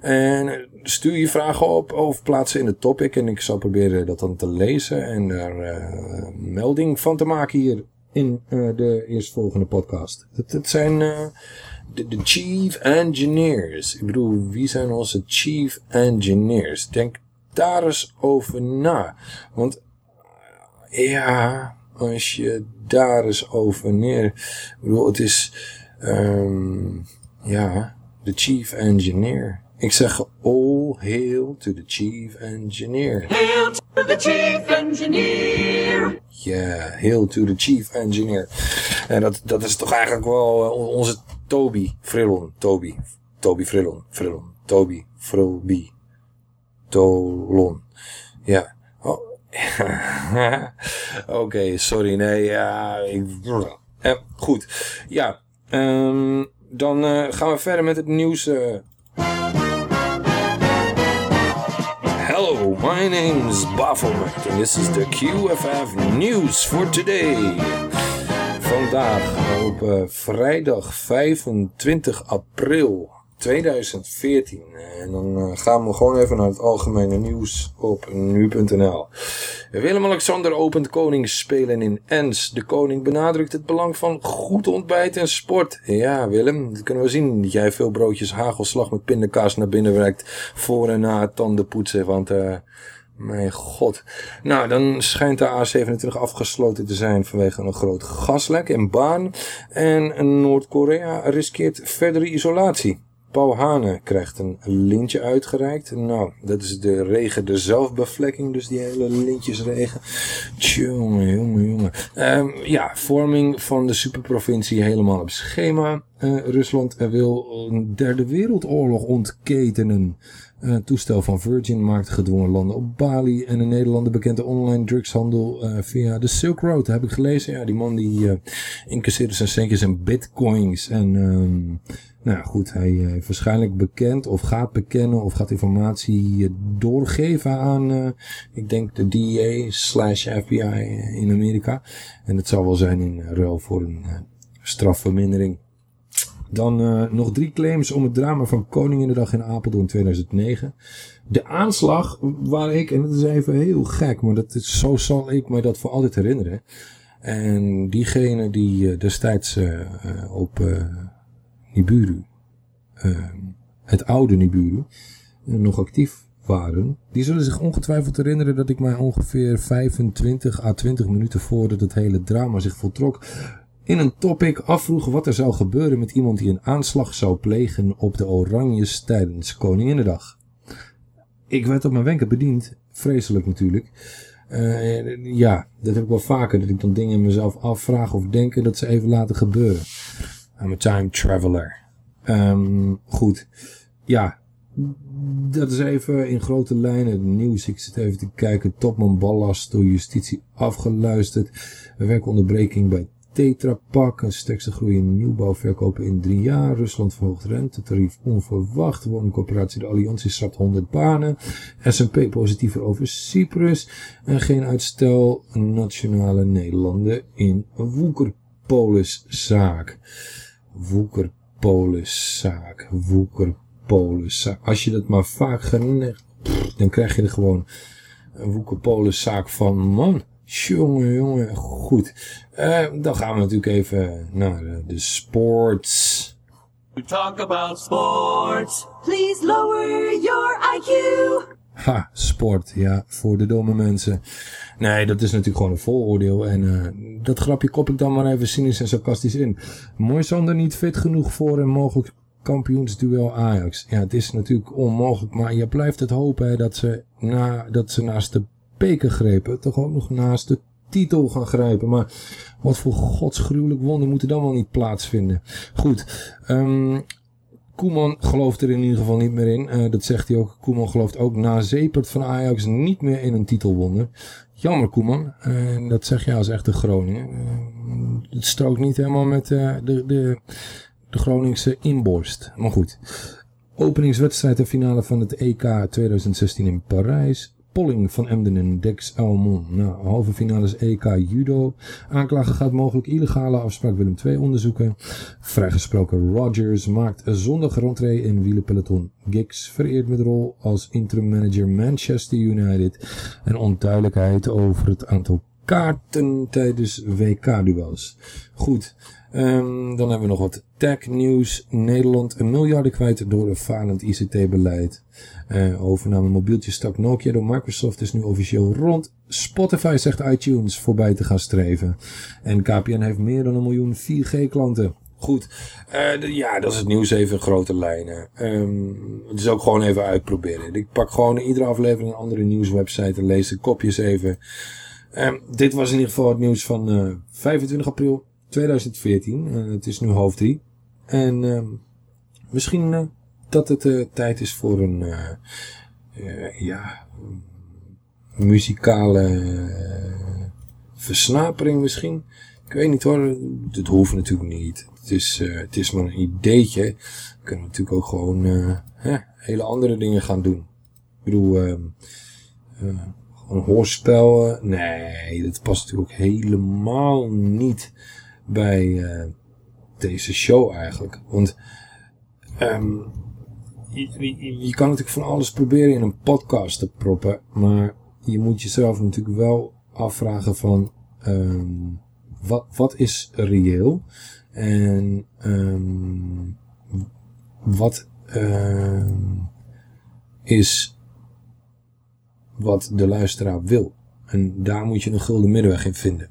A: En eh, stuur je vragen op of plaats ze in de topic en ik zal proberen dat dan te lezen en daar uh, melding van te maken hier in uh, de eerstvolgende podcast. Dat, zijn de, de, chief engineers. Ik bedoel, wie zijn onze chief engineers? Denk daar eens over na. Want ja, als je daar eens over neer... Ik bedoel, het is... Um, ja, de chief engineer. Ik zeg all hail to the chief engineer.
G: Hail to the chief engineer.
A: Ja, yeah, hail to the chief engineer. En dat, dat is toch eigenlijk wel uh, onze Toby Frillon. Toby. Toby Frillon. Frillon. Toby Frillby. Tolon. Ja. Oh. [laughs] Oké, sorry. Nee, ja. Eh, goed. Ja. Um, dan uh, gaan we verder met het nieuws. Uh... Hello, my name is Baphomet and this is the QFF News for today. Vandaag op uh, vrijdag 25 april 2014. En dan eh, gaan we gewoon even naar het algemene nieuws op nu.nl. Willem-Alexander opent koningsspelen in Ens. De koning benadrukt het belang van goed ontbijt en sport. Ja, Willem, dat kunnen we zien. Dat jij veel broodjes hagelslag met pindakaas naar binnen werkt. Voor en na tanden poetsen. Want, uh, mijn god. Nou, dan schijnt de A27 afgesloten te zijn vanwege een groot gaslek in Baan. En Noord-Korea riskeert verdere isolatie. Paul Hane krijgt een lintje uitgereikt. Nou, dat is de regen, de zelfbevlekking, dus die hele lintjesregen. Tjonge, jonge, jonge. Um, ja, vorming van de superprovincie helemaal op schema. Uh, Rusland wil een derde wereldoorlog ontketenen. Uh, toestel van Virgin maakt gedwongen landen op Bali. En in Nederland bekende online drugshandel uh, via de Silk Road. heb ik gelezen. Ja, die man die incasseerde zijn centjes in bitcoins. En um, nou goed, hij is waarschijnlijk bekend of gaat bekennen of gaat informatie doorgeven aan, ik denk de DEA slash FBI in Amerika. En dat zal wel zijn in ruil voor een strafvermindering. Dan nog drie claims om het drama van Koninginnedag in Apeldoorn 2009. De aanslag waar ik, en dat is even heel gek, maar dat is, zo zal ik me dat voor altijd herinneren. En diegene die destijds uh, op Niburu, het oude Niburu, nog actief waren, die zullen zich ongetwijfeld herinneren dat ik mij ongeveer 25 à 20 minuten voordat het hele drama zich voltrok, in een topic afvroeg wat er zou gebeuren met iemand die een aanslag zou plegen op de Oranjes tijdens Koninginnedag. Ik werd op mijn wenken bediend, vreselijk natuurlijk. Uh, ja, dat heb ik wel vaker, dat ik dan dingen in mezelf afvraag of denken dat ze even laten gebeuren. I'm a time traveler. Um, goed, ja, dat is even in grote lijnen het nieuws. Ik zit even te kijken. Topman Ballast door justitie afgeluisterd. Werkonderbreking bij Tetra Pak, een sterkste groei in nieuwbouwverkopen in drie jaar. Rusland verhoogt rentetarief onverwacht. Woningcorporatie De Alliantie schrapt 100 banen. S&P positiever over Cyprus. En geen uitstel nationale Nederlanden in Woekerpoliszaak. Woekerpoliszaak. Woekerpoliszaak. Als je dat maar vaak genegt, dan krijg je er gewoon een Woekerpoliszaak van man. Jongen, jongen, goed. Eh, dan gaan we natuurlijk even naar eh, de sports.
G: We talk about sports. Please lower your IQ.
A: Ha, sport, ja, voor de domme mensen. Nee, dat is natuurlijk gewoon een vooroordeel. En eh, dat grapje kop ik dan maar even cynisch en sarcastisch in. Mooi Sander niet fit genoeg voor een mogelijk kampioensduel Ajax. Ja, het is natuurlijk onmogelijk, maar je blijft het hopen hè, dat, ze na, dat ze naast de beker grepen, toch ook nog naast de titel gaan grijpen. Maar wat voor godsgruwelijk wonder moet er dan wel niet plaatsvinden. Goed, ehm Koeman gelooft er in ieder geval niet meer in. Eh, dat zegt hij ook. Koeman gelooft ook na Zepert van Ajax niet meer in een titelwonder. Jammer Koeman. En dat zeg je als echte Groningen. Eh, het strookt niet helemaal met eh, de, de, de Groningse inborst. Maar goed. Openingswedstrijd en finale van het EK 2016 in Parijs. Polling van Emden en Dex Almond. Nou, halve finales EK Judo. Aanklager gaat mogelijk illegale afspraak Willem II onderzoeken. Vrijgesproken Rogers maakt zondag rentree in wielenpeloton. Giggs vereerd met rol als interim manager Manchester United. En onduidelijkheid over het aantal kaarten tijdens WK-duels. Goed, ehm, dan hebben we nog wat tech nieuws. Nederland een miljarden kwijt door een falend ICT-beleid. Eh, overname mobieltjes stak Nokia door Microsoft is nu officieel rond. Spotify zegt iTunes voorbij te gaan streven. En KPN heeft meer dan een miljoen 4G-klanten. Goed, Eh, ja, dat is het nieuws even in grote lijnen. Ehm, het is ook gewoon even uitproberen. Ik pak gewoon in iedere aflevering een andere nieuwswebsite en lees de kopjes even. Ehm, dit was in ieder geval het nieuws van eh, 25 april 2014. Eh, het is nu half drie. En ehm, misschien eh, dat het eh, tijd is voor een ja, muzikale versnapering misschien. Ik weet niet hoor, het hoeft natuurlijk niet. Het is, het is maar een ideetje. We kunnen natuurlijk ook gewoon hè, hele andere dingen gaan doen. Ik bedoel, ehm, eh, gewoon hoorspel. nee, dat past natuurlijk ook helemaal niet bij eh, deze show eigenlijk. Want ehm, je, kan natuurlijk van alles proberen in een podcast te proppen. Maar je moet jezelf natuurlijk wel afvragen van... ehm, wat, wat is reëel? En ehm, wat is wat de luisteraar wil? En daar moet je een gulden middenweg in vinden.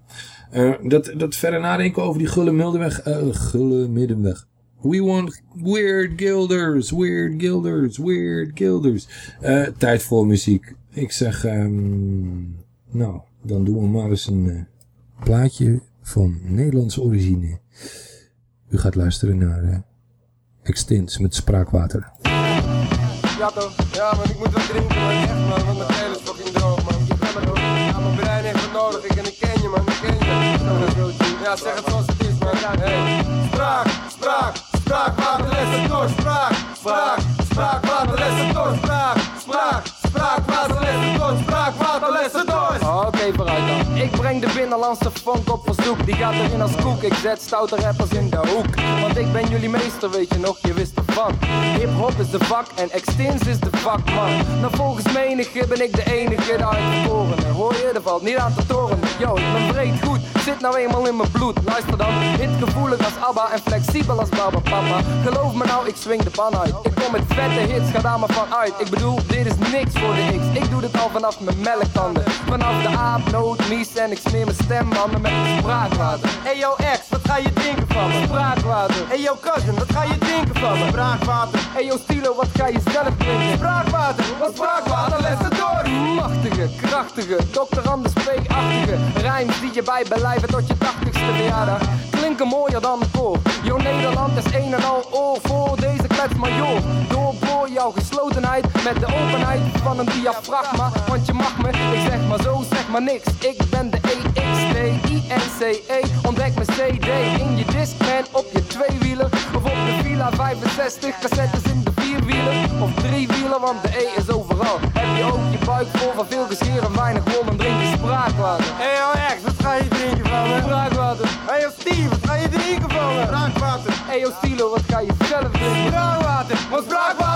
A: Eh, dat, dat verder nadenken over die gulden middenweg. eh gulden middenweg. We want weird gilders, weird gilders, weird gilders. Eh, tijd voor muziek. Ik zeg, ehm, nou, dan doen we maar eens een plaatje van Nederlandse origine. U gaat luisteren naar Extins met Spraakwater.
K: Ja toch? Ja man, ik moet wat drinken man, echt man, want mijn is fucking droog man. Ik ben er ook. Ja, mijn brein het ik, en ik ken je man, ik ken je. Ja, zeg het zoals het is man. Hey. Spraak, spraak, spraak, waterlessen door, spraak, spraak, spraak, waterlessen door, spraak, spraak, spraak, waterlessen door, spraak, waterlessen door. Oké, vooruit dan. Ik breng de binnenlandse funk op verzoek, die gaat erin als koek. Ik zet stoute rappers in de hoek, want ik ben jullie meester, weet je nog, je wist ervan. Hip-hop is de vak en Extins is de vakman. Nou, volgens menige ben ik de enige, de uitverkorene. Hoor je, er valt niet aan te toren. Yo, ik ben breed goed, zit nou eenmaal in mijn bloed. Luister dan, hitgevoelig als ABBA en flexibel als Baba Papa. Geloof me nou, ik swing de pan uit. Ik kom met vette hits, ga daar maar van uit. Ik bedoel, dit is niks voor de X. Ik doe dit al vanaf mijn melktanden. Vanaf de aap, noot, mies en ik smeer mijn stembanden met spraakwater. Hey yo ex, wat ga je denken van me? Spraakwater. Hey yo cousin, wat ga je denken van me? Spraakwater. Hey yo stilo, wat ga je zelf drinken? Spraakwater, wat spraakwater, les het door. Machtige, krachtige, Dr. Anders P-achtige. Rijms die je bij belijven tot je tachtigste verjaardag. Klinken mooier dan koor. Yo Nederland is een en al oor voor deze klets major. Doorboor jouw geslotenheid met de openheid van een diafragma. Want je mag me, ik zeg maar zo, zeg maar niks. Ik ben de E-X-T-I-N-C-E. Ontdek mijn CD in je Discman op je tweewielen. Of op de Villa 65, cassettes in de vierwielen. Of driewielen, want de E is overal. Heb je ook je buik vol van veel gescheer en weinig wol, dan drink je spraakwater. Hey yo ex, wat? Spraakwater. Hey yo Steve, wat ga je drinken van me? Spraakwater. Hey yo Stilo, wat ga je zelf drinken? Het door.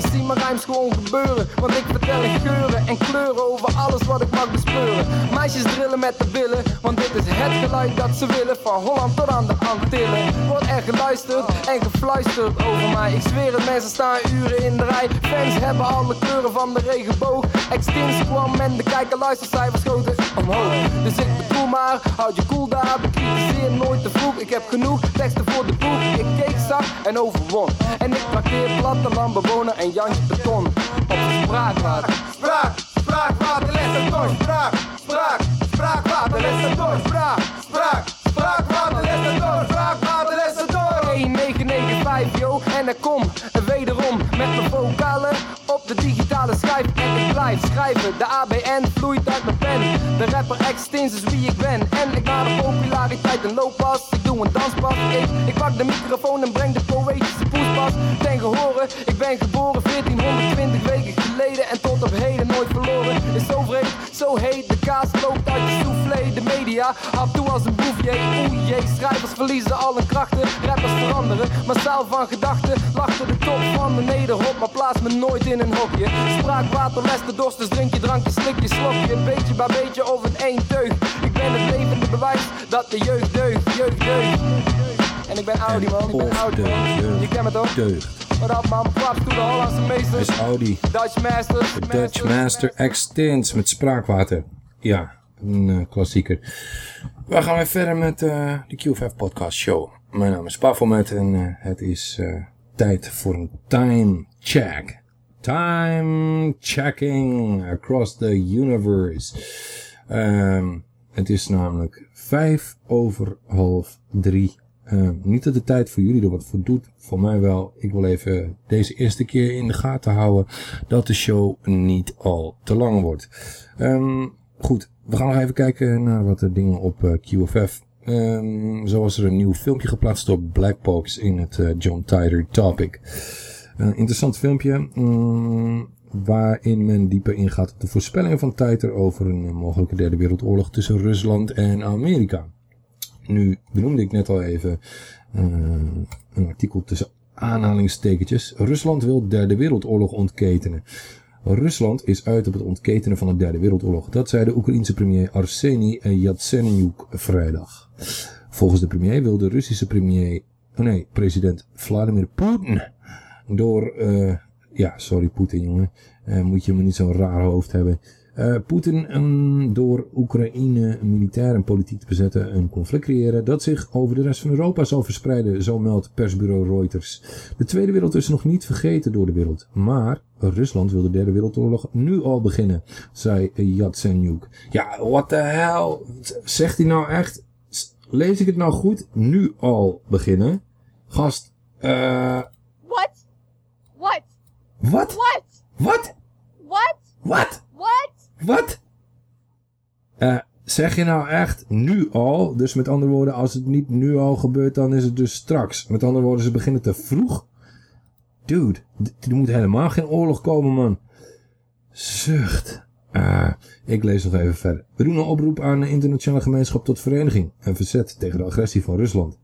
K: Rappers zien mijn rijms gewoon gebeuren, want ik vertel in geuren en kleuren over alles wat ik mag bespeuren. Meisjes drillen met de billen, want dit is het geluid dat ze willen. Van Holland tot aan de Antillen. Wordt er geluisterd en gefluisterd over mij. Ik zweer het, mensen staan uren in de rij. Fans hebben alle kleuren van de regenboog. Extinct kwam en de kijker luistercijfers schoten omhoog. Dus ik bedoel maar, houd je cool daar. Bekritiseer nooit te vroeg. Ik heb genoeg teksten voor de boek. Ik keek zag en overwon. En ik trakteer plattelandbewoner en Jantje Beton op de spraakwater.
L: Spraak, spraakwater, les het door. Spraak, spraak, spraakwater, les het door. Spraak, spraak, spraakwater, les het door. Spraakwater, les het door.
K: 1995 yo, en er kom wederom met mijn vocalen op de digitale schrijven. De ABN vloeit uit mijn pen. De rapper Extins is wie ik ben en ik naar de populariteit een looppas. Ik doe een danspas. Ik, ik pak de microfoon en breng de poëtische poespas ten gehore. Ik ben geboren 1420 weken en tot op heden nooit verloren. Is zo vreed, zo heet, de kaas loopt uit de soufflé. De media hap toe als een boefje. Oeh jee, schrijvers verliezen al hun krachten. Rappers veranderen, massaal van gedachten. Lachten de top van de nederhop, maar plaats me nooit in een hokje. Spraakwater, les de dorst, dus drink je drankje, slik je slokje. Beetje bij beetje of in één teug. Ik ben het levende bewijs dat de jeugd deugt, jeugd deugt. En ik ben Audi man, ik ben man. Je kent me toch?
A: deugd. Is Audi.
K: Dutch Masters.
A: De Dutch Master Extins met spraakwater. Ja, een eh, klassieker. We gaan weer verder met eh, de Q5 Podcast Show. Mijn naam is Pafelmet en eh, het is tijd voor een time check. Time checking across the universe. Ehm, het is namelijk vijf over half drie. Ehm, niet dat de tijd voor jullie er wat voor doet. Voor mij wel. Ik wil even deze eerste keer in de gaten houden dat de show niet al te lang wordt. Ehm, goed, we gaan nog even kijken naar wat de dingen op eh, QFF. Ehm, zo was er een nieuw filmpje geplaatst door Blackbox in het eh, John Tider topic. Een interessant filmpje mm, waarin men dieper ingaat op de voorspellingen van Tider over een eh, mogelijke derde wereldoorlog tussen Rusland en Amerika. Nu benoemde ik net al even eh, een artikel tussen aanhalingstekentjes. Rusland wil derde wereldoorlog ontketenen. Rusland is uit op het ontketenen van de derde wereldoorlog. Dat zei de Oekraïense premier Arseniy Yatsenyuk vrijdag. Volgens de premier wil de Russische premier, oh nee, president Vladimir Poetin door, eh, ja, sorry Poetin jongen, Eh, moet je me niet zo'n raar hoofd hebben. Eh, Poetin um, door Oekraïne militair en politiek te bezetten een conflict creëren dat zich over de rest van Europa zal verspreiden, zo meldt persbureau Reuters. De Tweede Wereldoorlog is nog niet vergeten door de wereld, maar Rusland wil de Derde Wereldoorlog nu al beginnen, zei Yatsenyuk. Ja, what the hell? Zegt hij nou echt? Lees ik het nou goed? Nu al beginnen? Gast, eh...
M: What? What?
A: Wat?
M: What? What?
A: Wat?
M: What?
A: Wat? Eh, zeg je nou echt nu al? Dus met andere woorden, als het niet nu al gebeurt, dan is het dus straks. Met andere woorden, ze beginnen te vroeg. Dude, er moet helemaal geen oorlog komen, man. Zucht. Ah, ik lees nog even verder. We doen een oproep aan de internationale gemeenschap tot vereniging en verzet tegen de agressie van Rusland.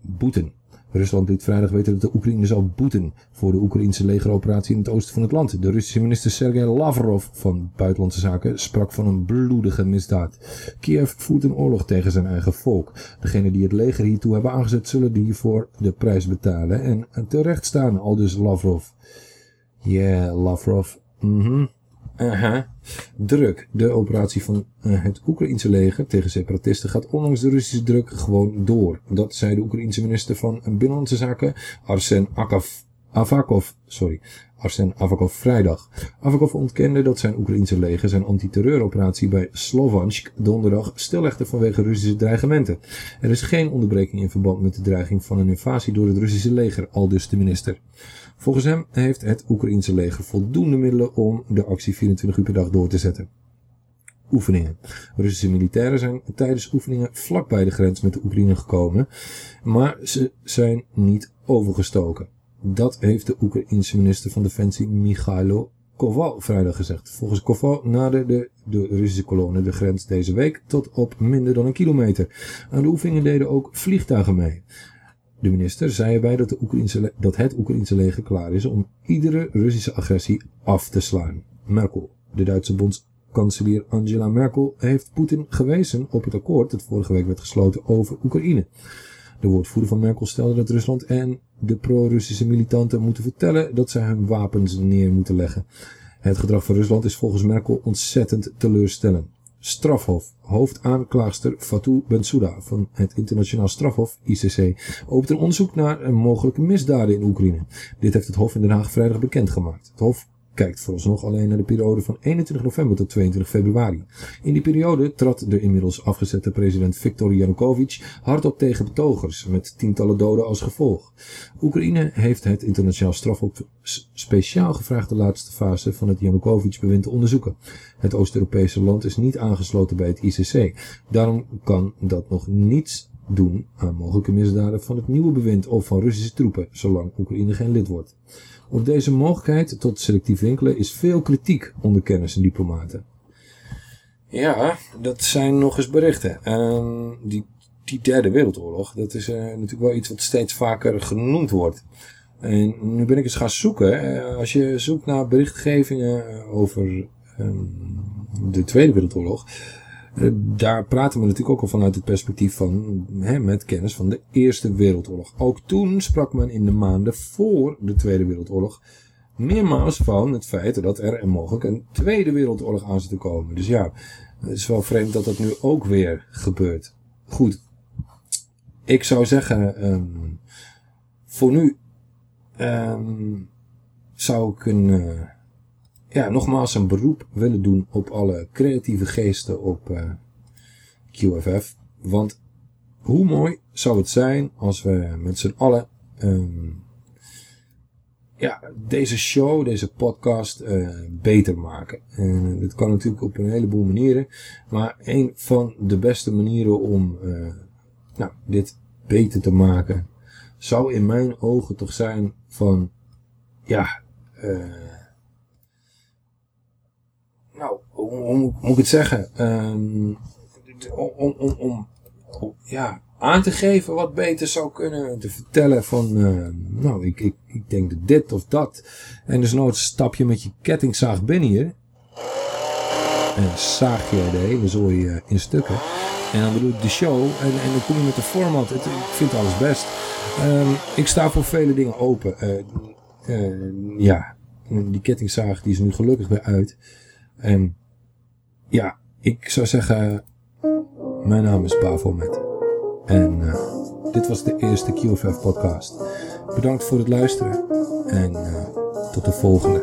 A: Boeten. Rusland liet vrijdag weten dat de Oekraïne zal boeten voor de Oekraïnse legeroperatie in het oosten van het land. De Russische minister Sergei Lavrov van Buitenlandse Zaken sprak van een bloedige misdaad. Kiev voert een oorlog tegen zijn eigen volk. Degenen die het leger hiertoe hebben aangezet zullen hiervoor de prijs betalen en terecht staan, aldus Lavrov. Yeah, Lavrov. Mhm. Aha. Druk. De operatie van eh, het Oekraïense leger tegen separatisten gaat ondanks de Russische druk gewoon door. Dat zei de Oekraïense minister van Binnenlandse Zaken, Arsen Akav, Avakov, sorry, Arsen Avakov vrijdag. Avakov ontkende dat zijn Oekraïense leger zijn antiterreuroperatie bij Slovansk donderdag stillegde vanwege Russische dreigementen. Er is geen onderbreking in verband met de dreiging van een invasie door het Russische leger, aldus de minister. Volgens hem heeft het Oekraïense leger voldoende middelen om de actie 24 uur per dag door te zetten. Oefeningen. Russische militairen zijn tijdens oefeningen vlakbij de grens met de Oekraïne gekomen, maar ze zijn niet overgestoken. Dat heeft de Oekraïense minister van Defensie Michailo Koval vrijdag gezegd. Volgens Koval naderde de Russische kolonne de grens deze week tot op minder dan een kilometer. Aan de oefeningen deden ook vliegtuigen mee. De minister zei erbij dat, de dat het Oekraïense leger klaar is om iedere Russische agressie af te slaan. Merkel, de Duitse bonds, kanselier Angela Merkel heeft Poetin gewezen op het akkoord dat vorige week werd gesloten over Oekraïne. De woordvoerder van Merkel stelde dat Rusland en de pro-Russische militanten moeten vertellen dat zij hun wapens neer moeten leggen. Het gedrag van Rusland is volgens Merkel ontzettend teleurstellend. Strafhof. Hoofdaanklaagster Fatou Bensouda van het Internationaal Strafhof, ICC, opent een onderzoek naar een mogelijke misdaden in Oekraïne. Dit heeft het Hof in Den Haag vrijdag bekendgemaakt. Het Hof kijkt vooralsnog alleen naar de periode van 21 november tot 22 februari. In die periode trad de inmiddels afgezette president Viktor Yanukovych hardop tegen betogers, met tientallen doden als gevolg. Oekraïne heeft het internationaal strafhof speciaal gevraagd de laatste fase van het Yanukovych-bewind te onderzoeken. Het Oost-Europese land is niet aangesloten bij het ICC. Daarom kan dat nog niets doen aan mogelijke misdaden van het nieuwe bewind of van Russische troepen, zolang Oekraïne geen lid wordt. Op deze mogelijkheid tot selectief winkelen is veel kritiek onder kennis en diplomaten. Ja, dat zijn nog eens berichten. Die, die derde wereldoorlog, dat is eh, natuurlijk wel iets wat steeds vaker genoemd wordt. En nu ben ik eens gaan zoeken. Eh, als je zoekt naar berichtgevingen over ehm, de Tweede Wereldoorlog, daar praten we natuurlijk ook al vanuit het perspectief van, hè, met kennis van de Eerste Wereldoorlog. Ook toen sprak men in de maanden voor de Tweede Wereldoorlog meermaals van het feit dat er mogelijk een Tweede Wereldoorlog aan zit te komen. Dus ja, het is wel vreemd dat dat nu ook weer gebeurt. Goed, ik zou zeggen, ehm, voor nu ehm, zou ik een... eh, ja, nogmaals een beroep willen doen op alle creatieve geesten op eh, QFF. Want hoe mooi zou het zijn als we met z'n allen ehm, ja, deze show, deze podcast eh, beter maken. En dat kan natuurlijk op een heleboel manieren. Maar een van de beste manieren om eh, nou, dit beter te maken zou in mijn ogen toch zijn van ja, eh nou, hoe, moet ik het zeggen? Ehm, om, om, om, ja, aan te geven wat beter zou kunnen. Te vertellen van, eh, nou, ik, ik, ik denk dit of dat. En dus nooit stap je met je kettingzaag binnen hier. En zaag je de hele zooi eh, in stukken. En dan bedoel ik de show. En, en dan kom je met de format. Ik vind alles best. Ehm, ik sta voor vele dingen open. Eh, ja, die kettingzaag die is nu gelukkig weer uit. En ja, ik zou zeggen, mijn naam is Bafomet. En eh, dit was de eerste QFF podcast. Bedankt voor het luisteren en eh, tot de volgende.